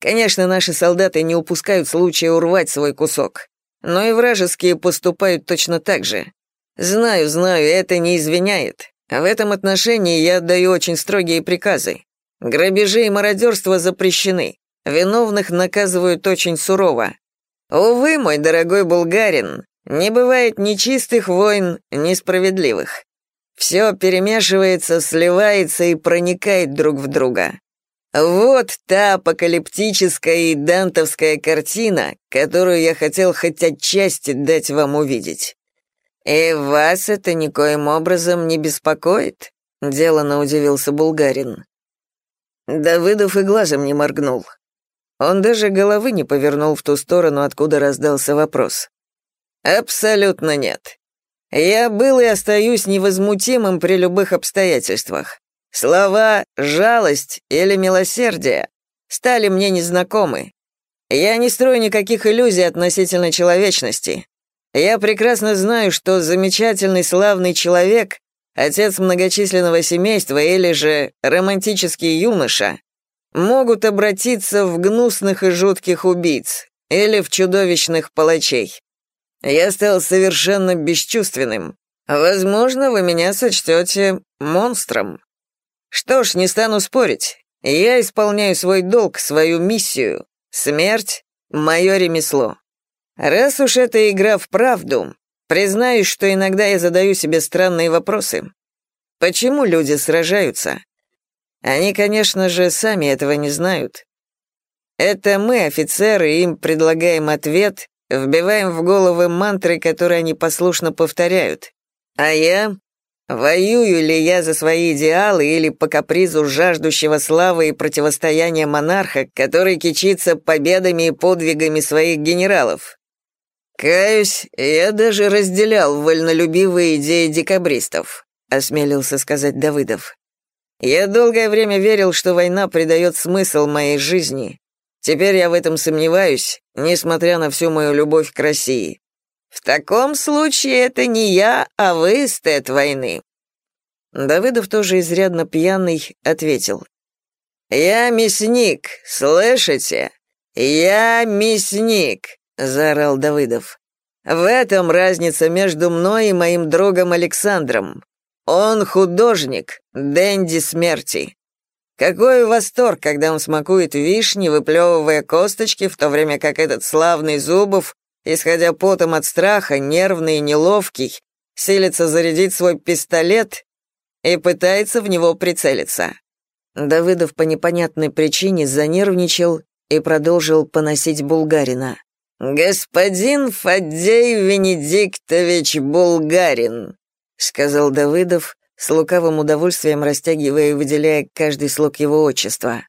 S1: Конечно, наши солдаты не упускают случая урвать свой кусок но и вражеские поступают точно так же. Знаю, знаю, это не извиняет. В этом отношении я отдаю очень строгие приказы. Грабежи и мародерство запрещены. Виновных наказывают очень сурово. Увы, мой дорогой булгарин, не бывает ни чистых войн, ни справедливых. Все перемешивается, сливается и проникает друг в друга. Вот та апокалиптическая и дантовская картина, которую я хотел хоть отчасти дать вам увидеть. И вас это никоим образом не беспокоит? Делано удивился Булгарин. Давыдов и глазом не моргнул. Он даже головы не повернул в ту сторону, откуда раздался вопрос. «Абсолютно нет. Я был и остаюсь невозмутимым при любых обстоятельствах.
S2: Слова «жалость» или «милосердие» стали мне незнакомы. Я не строю никаких иллюзий относительно человечности. Я прекрасно знаю, что замечательный славный человек, отец многочисленного семейства или же романтический юноша, могут обратиться в гнусных и жутких убийц или в чудовищных палачей. Я стал совершенно бесчувственным. Возможно, вы меня сочтете монстром. Что ж, не стану спорить. Я исполняю свой долг, свою миссию. Смерть — мое ремесло. Раз уж это игра в правду, признаюсь, что иногда я задаю себе странные вопросы. Почему люди сражаются? Они, конечно же, сами этого не знают. Это мы, офицеры, им предлагаем ответ, вбиваем в головы мантры, которые они послушно повторяют. А я Воюю ли я за свои идеалы или по капризу жаждущего славы и противостояния монарха, который кичится победами и подвигами своих генералов? Каюсь, я даже разделял вольнолюбивые идеи декабристов, осмелился сказать Давыдов. Я долгое время верил, что война придает смысл моей жизни. Теперь я в этом сомневаюсь, несмотря на всю мою любовь к России. В таком случае это не я, а вы эстет войны. Давыдов тоже изрядно пьяный ответил. «Я мясник, слышите? Я мясник!» — заорал Давыдов. «В этом разница между мной и моим другом Александром. Он художник, Дэнди смерти. Какой восторг, когда он смакует вишни, выплевывая косточки, в то время как этот славный Зубов исходя потом от страха, нервный и неловкий, силится зарядить свой пистолет и пытается в него прицелиться. Давыдов по непонятной причине занервничал и продолжил поносить булгарина. «Господин Фаддей Венедиктович Булгарин», — сказал Давыдов, с лукавым удовольствием растягивая и выделяя каждый слог его отчества.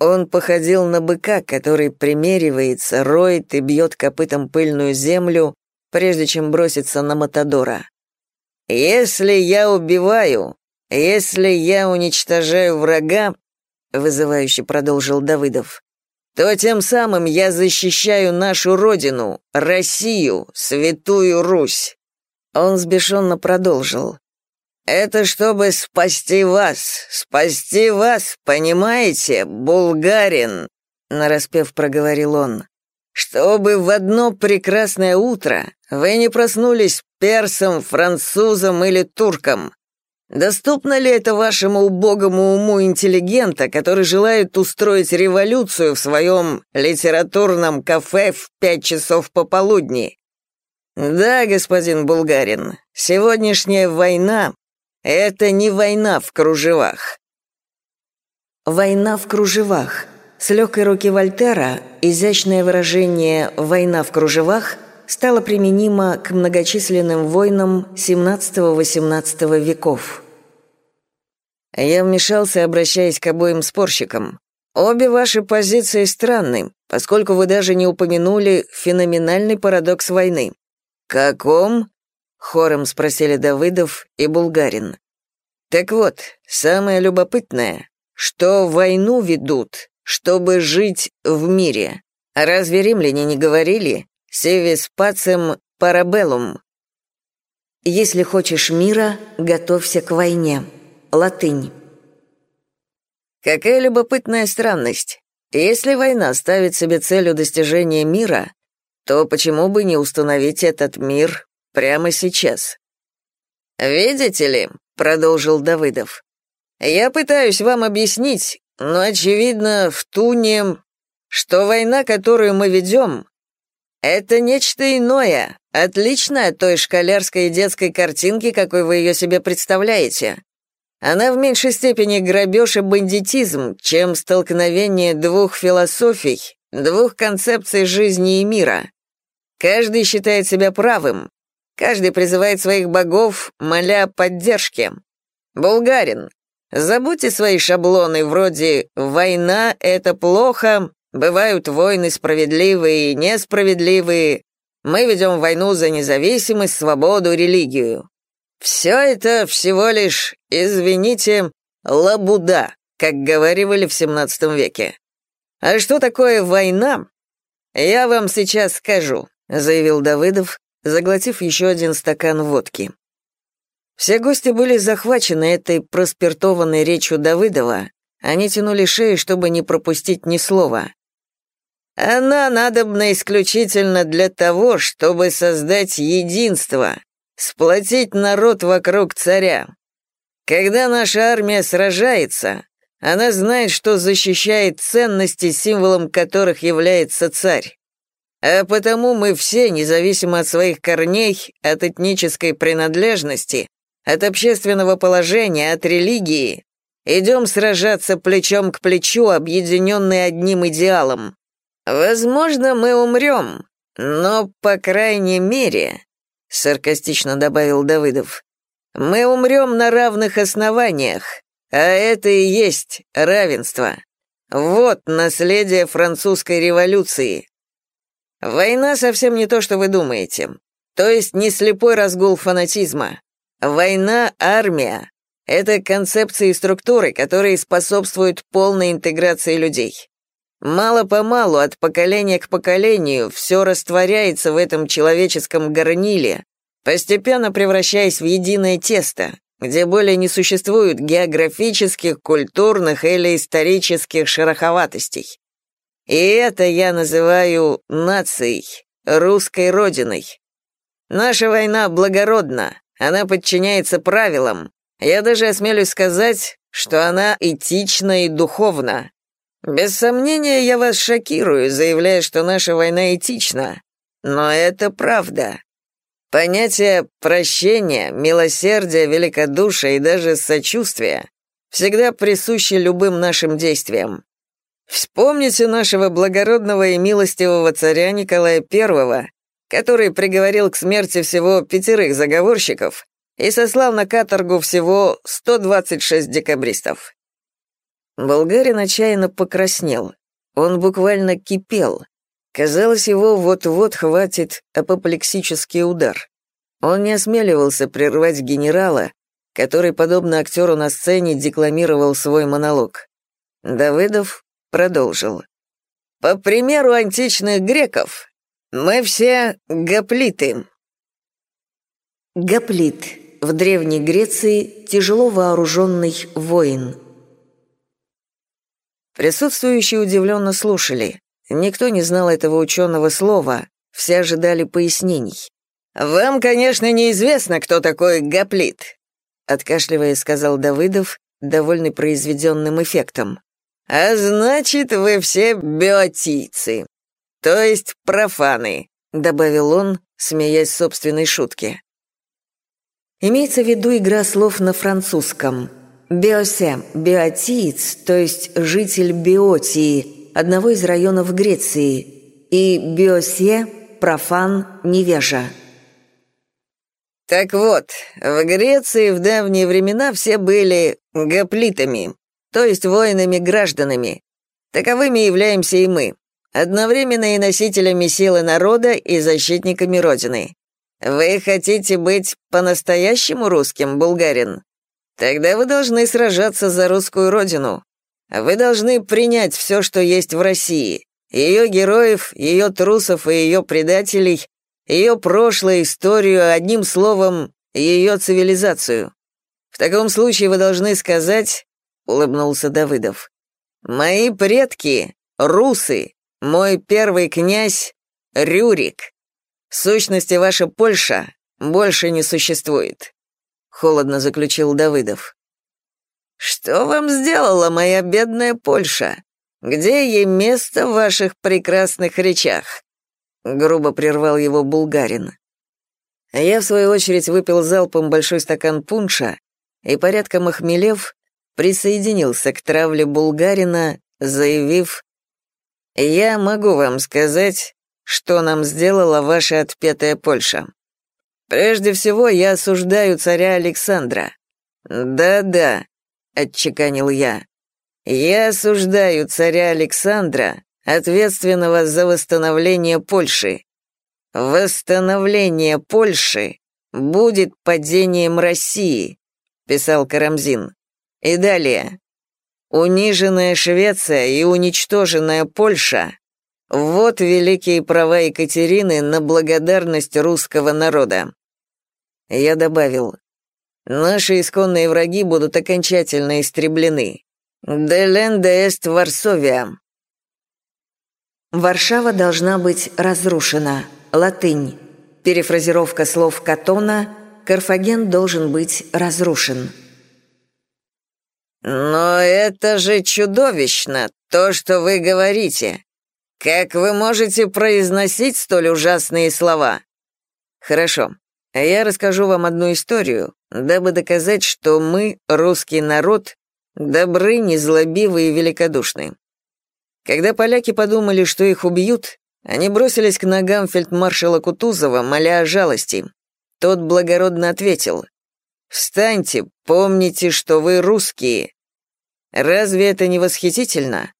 S2: Он походил на быка, который примеривается, роет и бьет копытом пыльную землю, прежде чем броситься на Матадора. «Если я убиваю, если я уничтожаю врага», — вызывающе продолжил Давыдов, то тем самым я защищаю нашу родину, Россию, святую Русь. Он сбешенно продолжил. Это чтобы спасти вас, спасти вас, понимаете, булгарин, нараспев проговорил он. Чтобы в одно прекрасное утро вы не проснулись персом, французом или турком. Доступно ли это вашему убогому уму интеллигента, который желает устроить революцию в своем литературном кафе в пять часов пополудни? Да, господин Булгарин, сегодняшняя война это не война в кружевах.
S1: Война в кружевах. С легкой руки Вольтера изящное выражение «война в кружевах» стало применимо к многочисленным войнам XVII-XVIII веков.
S2: Я вмешался, обращаясь к обоим спорщикам. Обе ваши позиции странны, поскольку вы даже не упомянули феноменальный парадокс войны. Каком? Хором спросили Давыдов и Булгарин. Так вот, самое любопытное, что войну ведут, чтобы жить в мире. Разве римляне не говорили «Севис пацем парабеллум»?
S1: «Если хочешь мира, готовься к войне». Латынь.
S2: Какая любопытная странность. Если война ставит себе целью достижения мира, то почему бы не установить этот мир Прямо сейчас. «Видите ли», — продолжил Давыдов, «я пытаюсь вам объяснить, но, очевидно, в Туне, что война, которую мы ведем, это нечто иное, отличное от той школярской и детской картинки, какой вы ее себе представляете. Она в меньшей степени грабеж и бандитизм, чем столкновение двух философий, двух концепций жизни и мира. Каждый считает себя правым, Каждый призывает своих богов, моля о поддержке. Булгарин, забудьте свои шаблоны вроде «война — это плохо», «бывают войны справедливые и несправедливые», «мы ведем войну за независимость, свободу, религию». Все это всего лишь, извините, лабуда, как говорили в XVII веке. А что такое война? Я вам сейчас скажу, заявил Давыдов, заглотив еще один стакан водки. Все гости были захвачены этой проспиртованной речью Давыдова, они тянули шеи, чтобы не пропустить ни слова. Она надобна исключительно для того, чтобы создать единство, сплотить народ вокруг царя. Когда наша армия сражается, она знает, что защищает ценности, символом которых является царь. А потому мы все, независимо от своих корней, от этнической принадлежности, от общественного положения, от религии, идем сражаться плечом к плечу, объединенные одним идеалом. Возможно, мы умрем, но, по крайней мере, саркастично добавил Давыдов, мы умрем на равных основаниях, а это и есть равенство. Вот наследие французской революции. Война совсем не то, что вы думаете. То есть не слепой разгул фанатизма. Война — армия. Это концепции и структуры, которые способствуют полной интеграции людей. Мало-помалу, от поколения к поколению, все растворяется в этом человеческом горниле, постепенно превращаясь в единое тесто, где более не существует географических, культурных или исторических шероховатостей. И это я называю нацией, русской родиной. Наша война благородна, она подчиняется правилам. Я даже осмелюсь сказать, что она этична и духовна. Без сомнения, я вас шокирую, заявляя, что наша война этична. Но это правда. Понятия прощения, милосердия, великодушия и даже сочувствия всегда присущи любым нашим действиям. Вспомните нашего благородного и милостивого царя Николая I, который приговорил к смерти всего пятерых заговорщиков и сослал на каторгу всего 126 декабристов. Болгарин отчаянно покраснел. Он буквально кипел. Казалось, его вот-вот хватит апоплексический удар. Он не осмеливался прервать генерала, который, подобно актеру на сцене, декламировал свой монолог. Давыдов продолжил. «По примеру античных греков, мы все гоплиты».
S1: Гоплит. В Древней Греции тяжело вооруженный воин.
S2: Присутствующие удивленно слушали. Никто не знал этого ученого слова, все ожидали пояснений. «Вам, конечно, неизвестно, кто такой гоплит», — откашливая сказал Давыдов, довольный произведенным эффектом. «А значит, вы все биотийцы, то есть профаны», — добавил он, смеясь собственной шутке.
S1: Имеется в виду игра слов на французском. Биосе – биотиец, то есть житель Биотии, одного из районов Греции, и биосе – профан, невежа.
S2: Так вот, в Греции в давние времена все были гоплитами, то есть воинами-гражданами. Таковыми являемся и мы, одновременно и носителями силы народа и защитниками Родины. Вы хотите быть по-настоящему русским, булгарин? Тогда вы должны сражаться за русскую родину. Вы должны принять все, что есть в России, ее героев, ее трусов и ее предателей, ее прошлое, историю, одним словом, ее цивилизацию. В таком случае вы должны сказать, улыбнулся Давыдов. Мои предки русы, мой первый князь Рюрик. В сущности, ваша Польша больше не существует, холодно заключил Давыдов. Что вам сделала моя бедная Польша? Где ей место в ваших прекрасных речах? грубо прервал его булгарин. Я, в свою очередь, выпил залпом большой стакан пунша и, порядком охмелев, присоединился к травле булгарина, заявив, «Я могу вам сказать, что нам сделала ваша отпетая Польша. Прежде всего, я осуждаю царя Александра. Да-да, отчеканил я. Я осуждаю царя Александра ответственного за восстановление Польши. Восстановление Польши будет падением России, писал Карамзин. И далее. Униженная Швеция и уничтоженная Польша — вот великие права Екатерины на благодарность русского народа. Я добавил, наши исконные враги будут окончательно истреблены. Деленде эст Варсовия.
S1: Варшава должна быть разрушена. Латынь. Перефразировка слов Катона «Карфаген должен быть разрушен».
S2: «Но это же чудовищно, то, что вы говорите. Как вы можете произносить столь ужасные слова?» «Хорошо, я расскажу вам одну историю, дабы доказать, что мы, русский народ, добры, незлобивы и великодушны. Когда поляки подумали, что их убьют, они бросились к ногам фельдмаршала Кутузова, моля о жалости. Тот благородно ответил, «Встаньте, помните, что вы русские, Разве это не восхитительно?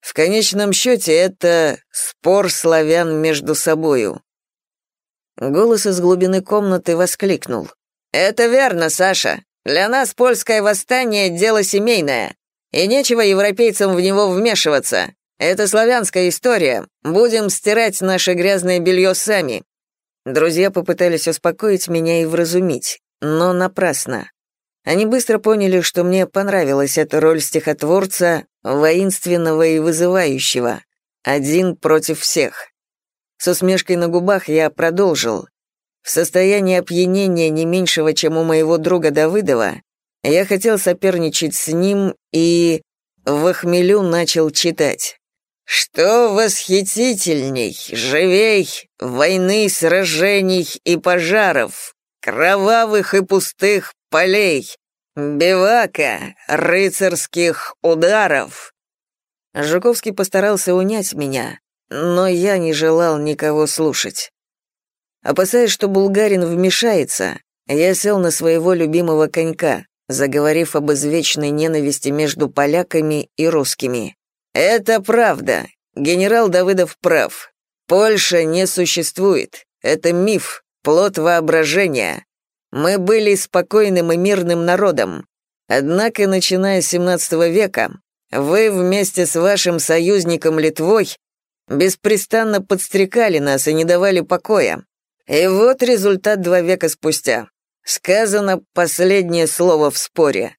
S2: В конечном счете это спор славян между собою. Голос из глубины комнаты воскликнул. «Это верно, Саша. Для нас польское восстание — дело семейное, и нечего европейцам в него вмешиваться. Это славянская история. Будем стирать наше грязное белье сами». Друзья попытались успокоить меня и вразумить, но напрасно. Они быстро поняли, что мне понравилась эта роль стихотворца, воинственного и вызывающего, один против всех. С усмешкой на губах я продолжил. В состоянии опьянения не меньшего, чем у моего друга Давыдова, я хотел соперничать с ним и в охмелю начал читать. «Что восхитительней, живей, войны, сражений и пожаров, кровавых и пустых полей, бивака, рыцарских ударов». Жуковский постарался унять меня, но я не желал никого слушать. Опасаясь, что булгарин вмешается, я сел на своего любимого конька, заговорив об извечной ненависти между поляками и русскими. «Это правда. Генерал Давыдов прав. Польша не существует. Это миф, плод воображения. Мы были спокойным и мирным народом. Однако, начиная с XVII века, вы вместе с вашим союзником Литвой беспрестанно подстрекали нас и не давали покоя. И вот результат два века спустя. Сказано последнее слово в споре.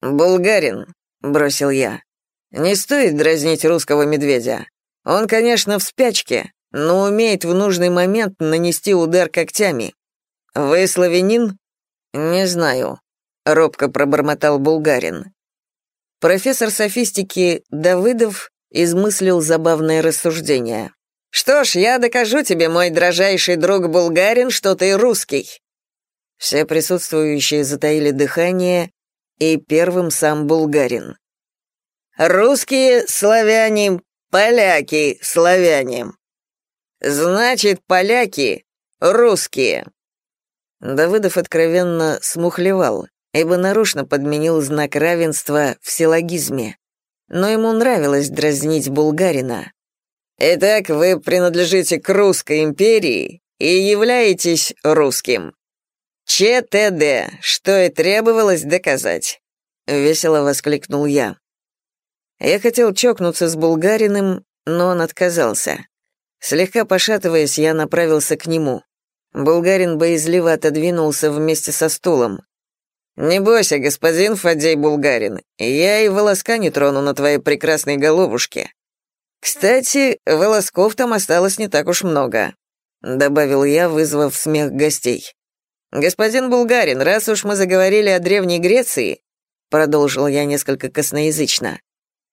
S2: «Булгарин», — бросил я, — «не стоит дразнить русского медведя. Он, конечно, в спячке, но умеет в нужный момент нанести удар когтями. «Вы славянин?» «Не знаю», — робко пробормотал булгарин. Профессор софистики Давыдов измыслил забавное рассуждение. «Что ж, я докажу тебе, мой дрожайший друг булгарин, что ты русский». Все присутствующие затаили дыхание, и первым сам булгарин. «Русские славяне, поляки славяне. Значит, поляки русские». Давыдов откровенно смухлевал, ибо нарочно подменил знак равенства в силлогизме. Но ему нравилось дразнить булгарина. «Итак, вы принадлежите к русской империи и являетесь русским. ЧТД, что и требовалось доказать», — весело воскликнул я. Я хотел чокнуться с булгариным, но он отказался. Слегка пошатываясь, я направился к нему. Булгарин боязливо отодвинулся вместе со стулом. «Не бойся, господин Фадей Булгарин, я и волоска не трону на твоей прекрасной головушке. Кстати, волосков там осталось не так уж много», — добавил я, вызвав смех гостей. «Господин Булгарин, раз уж мы заговорили о Древней Греции», — продолжил я несколько косноязычно,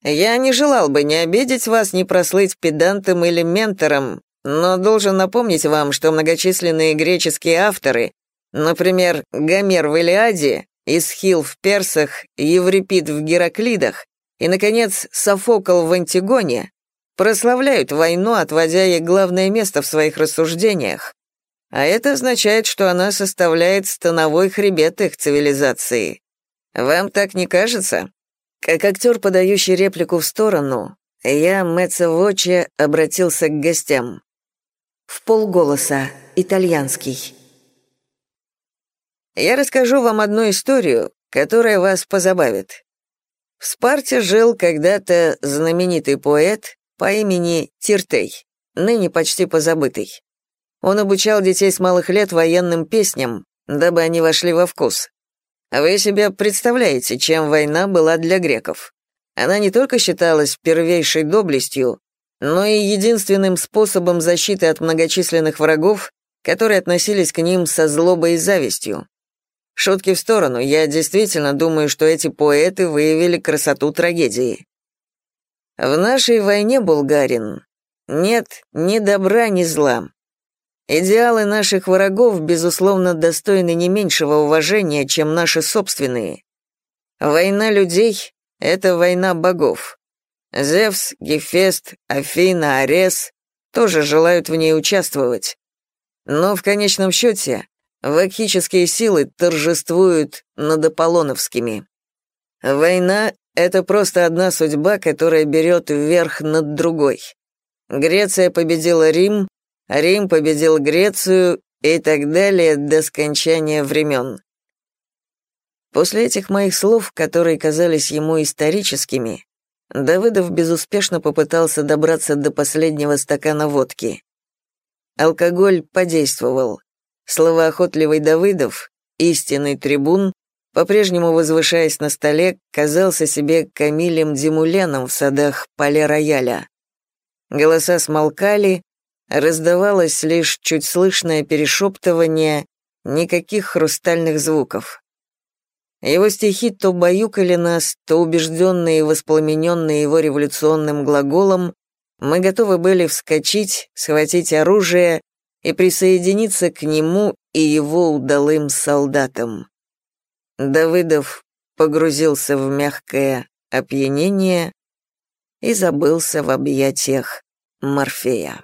S2: «я не желал бы ни обидеть вас, ни прослыть педантом или ментором, но должен напомнить вам, что многочисленные греческие авторы, например, Гомер в Илиаде, Исхил в Персах, Еврипид в Гераклидах и, наконец, Софокл в Антигоне, прославляют войну, отводя ей главное место в своих рассуждениях. А это означает, что она составляет становой хребет их цивилизации. Вам так не кажется? Как актер, подающий реплику в сторону, я, Мэтца Воче, обратился к гостям. В полголоса, итальянский. Я расскажу вам одну историю, которая вас позабавит. В Спарте жил когда-то знаменитый поэт по имени Тиртей, ныне почти позабытый. Он обучал детей с малых лет военным песням, дабы они вошли во вкус. Вы себе представляете, чем война была для греков? Она не только считалась первейшей доблестью, но и единственным способом защиты от многочисленных врагов, которые относились к ним со злобой и завистью. Шутки в сторону, я действительно думаю, что эти поэты выявили красоту трагедии. В нашей войне, Булгарин, нет ни добра, ни зла. Идеалы наших врагов, безусловно, достойны не меньшего уважения, чем наши собственные. Война людей — это война богов. Зевс, Гефест, Афина, Арес тоже желают в ней участвовать. Но в конечном счете Вакхические силы торжествуют над Аполлоновскими. Война — это просто одна судьба, которая берет вверх над другой. Греция победила Рим, Рим победил Грецию и так далее до скончания времен. После этих моих слов, которые казались ему историческими, Давыдов безуспешно попытался добраться до последнего стакана водки. Алкоголь подействовал. Словоохотливый Давыдов, истинный трибун, по-прежнему возвышаясь на столе, казался себе Камилем Димуленом в садах Пале-Рояля. Голоса смолкали, раздавалось лишь чуть слышное перешептывание, никаких хрустальных звуков. Его стихи то баюкали нас, то убежденные и воспламененные его революционным глаголом, мы готовы были вскочить, схватить оружие и присоединиться к нему и его удалым солдатам. Давыдов погрузился в мягкое опьянение и забылся в объятиях Морфея.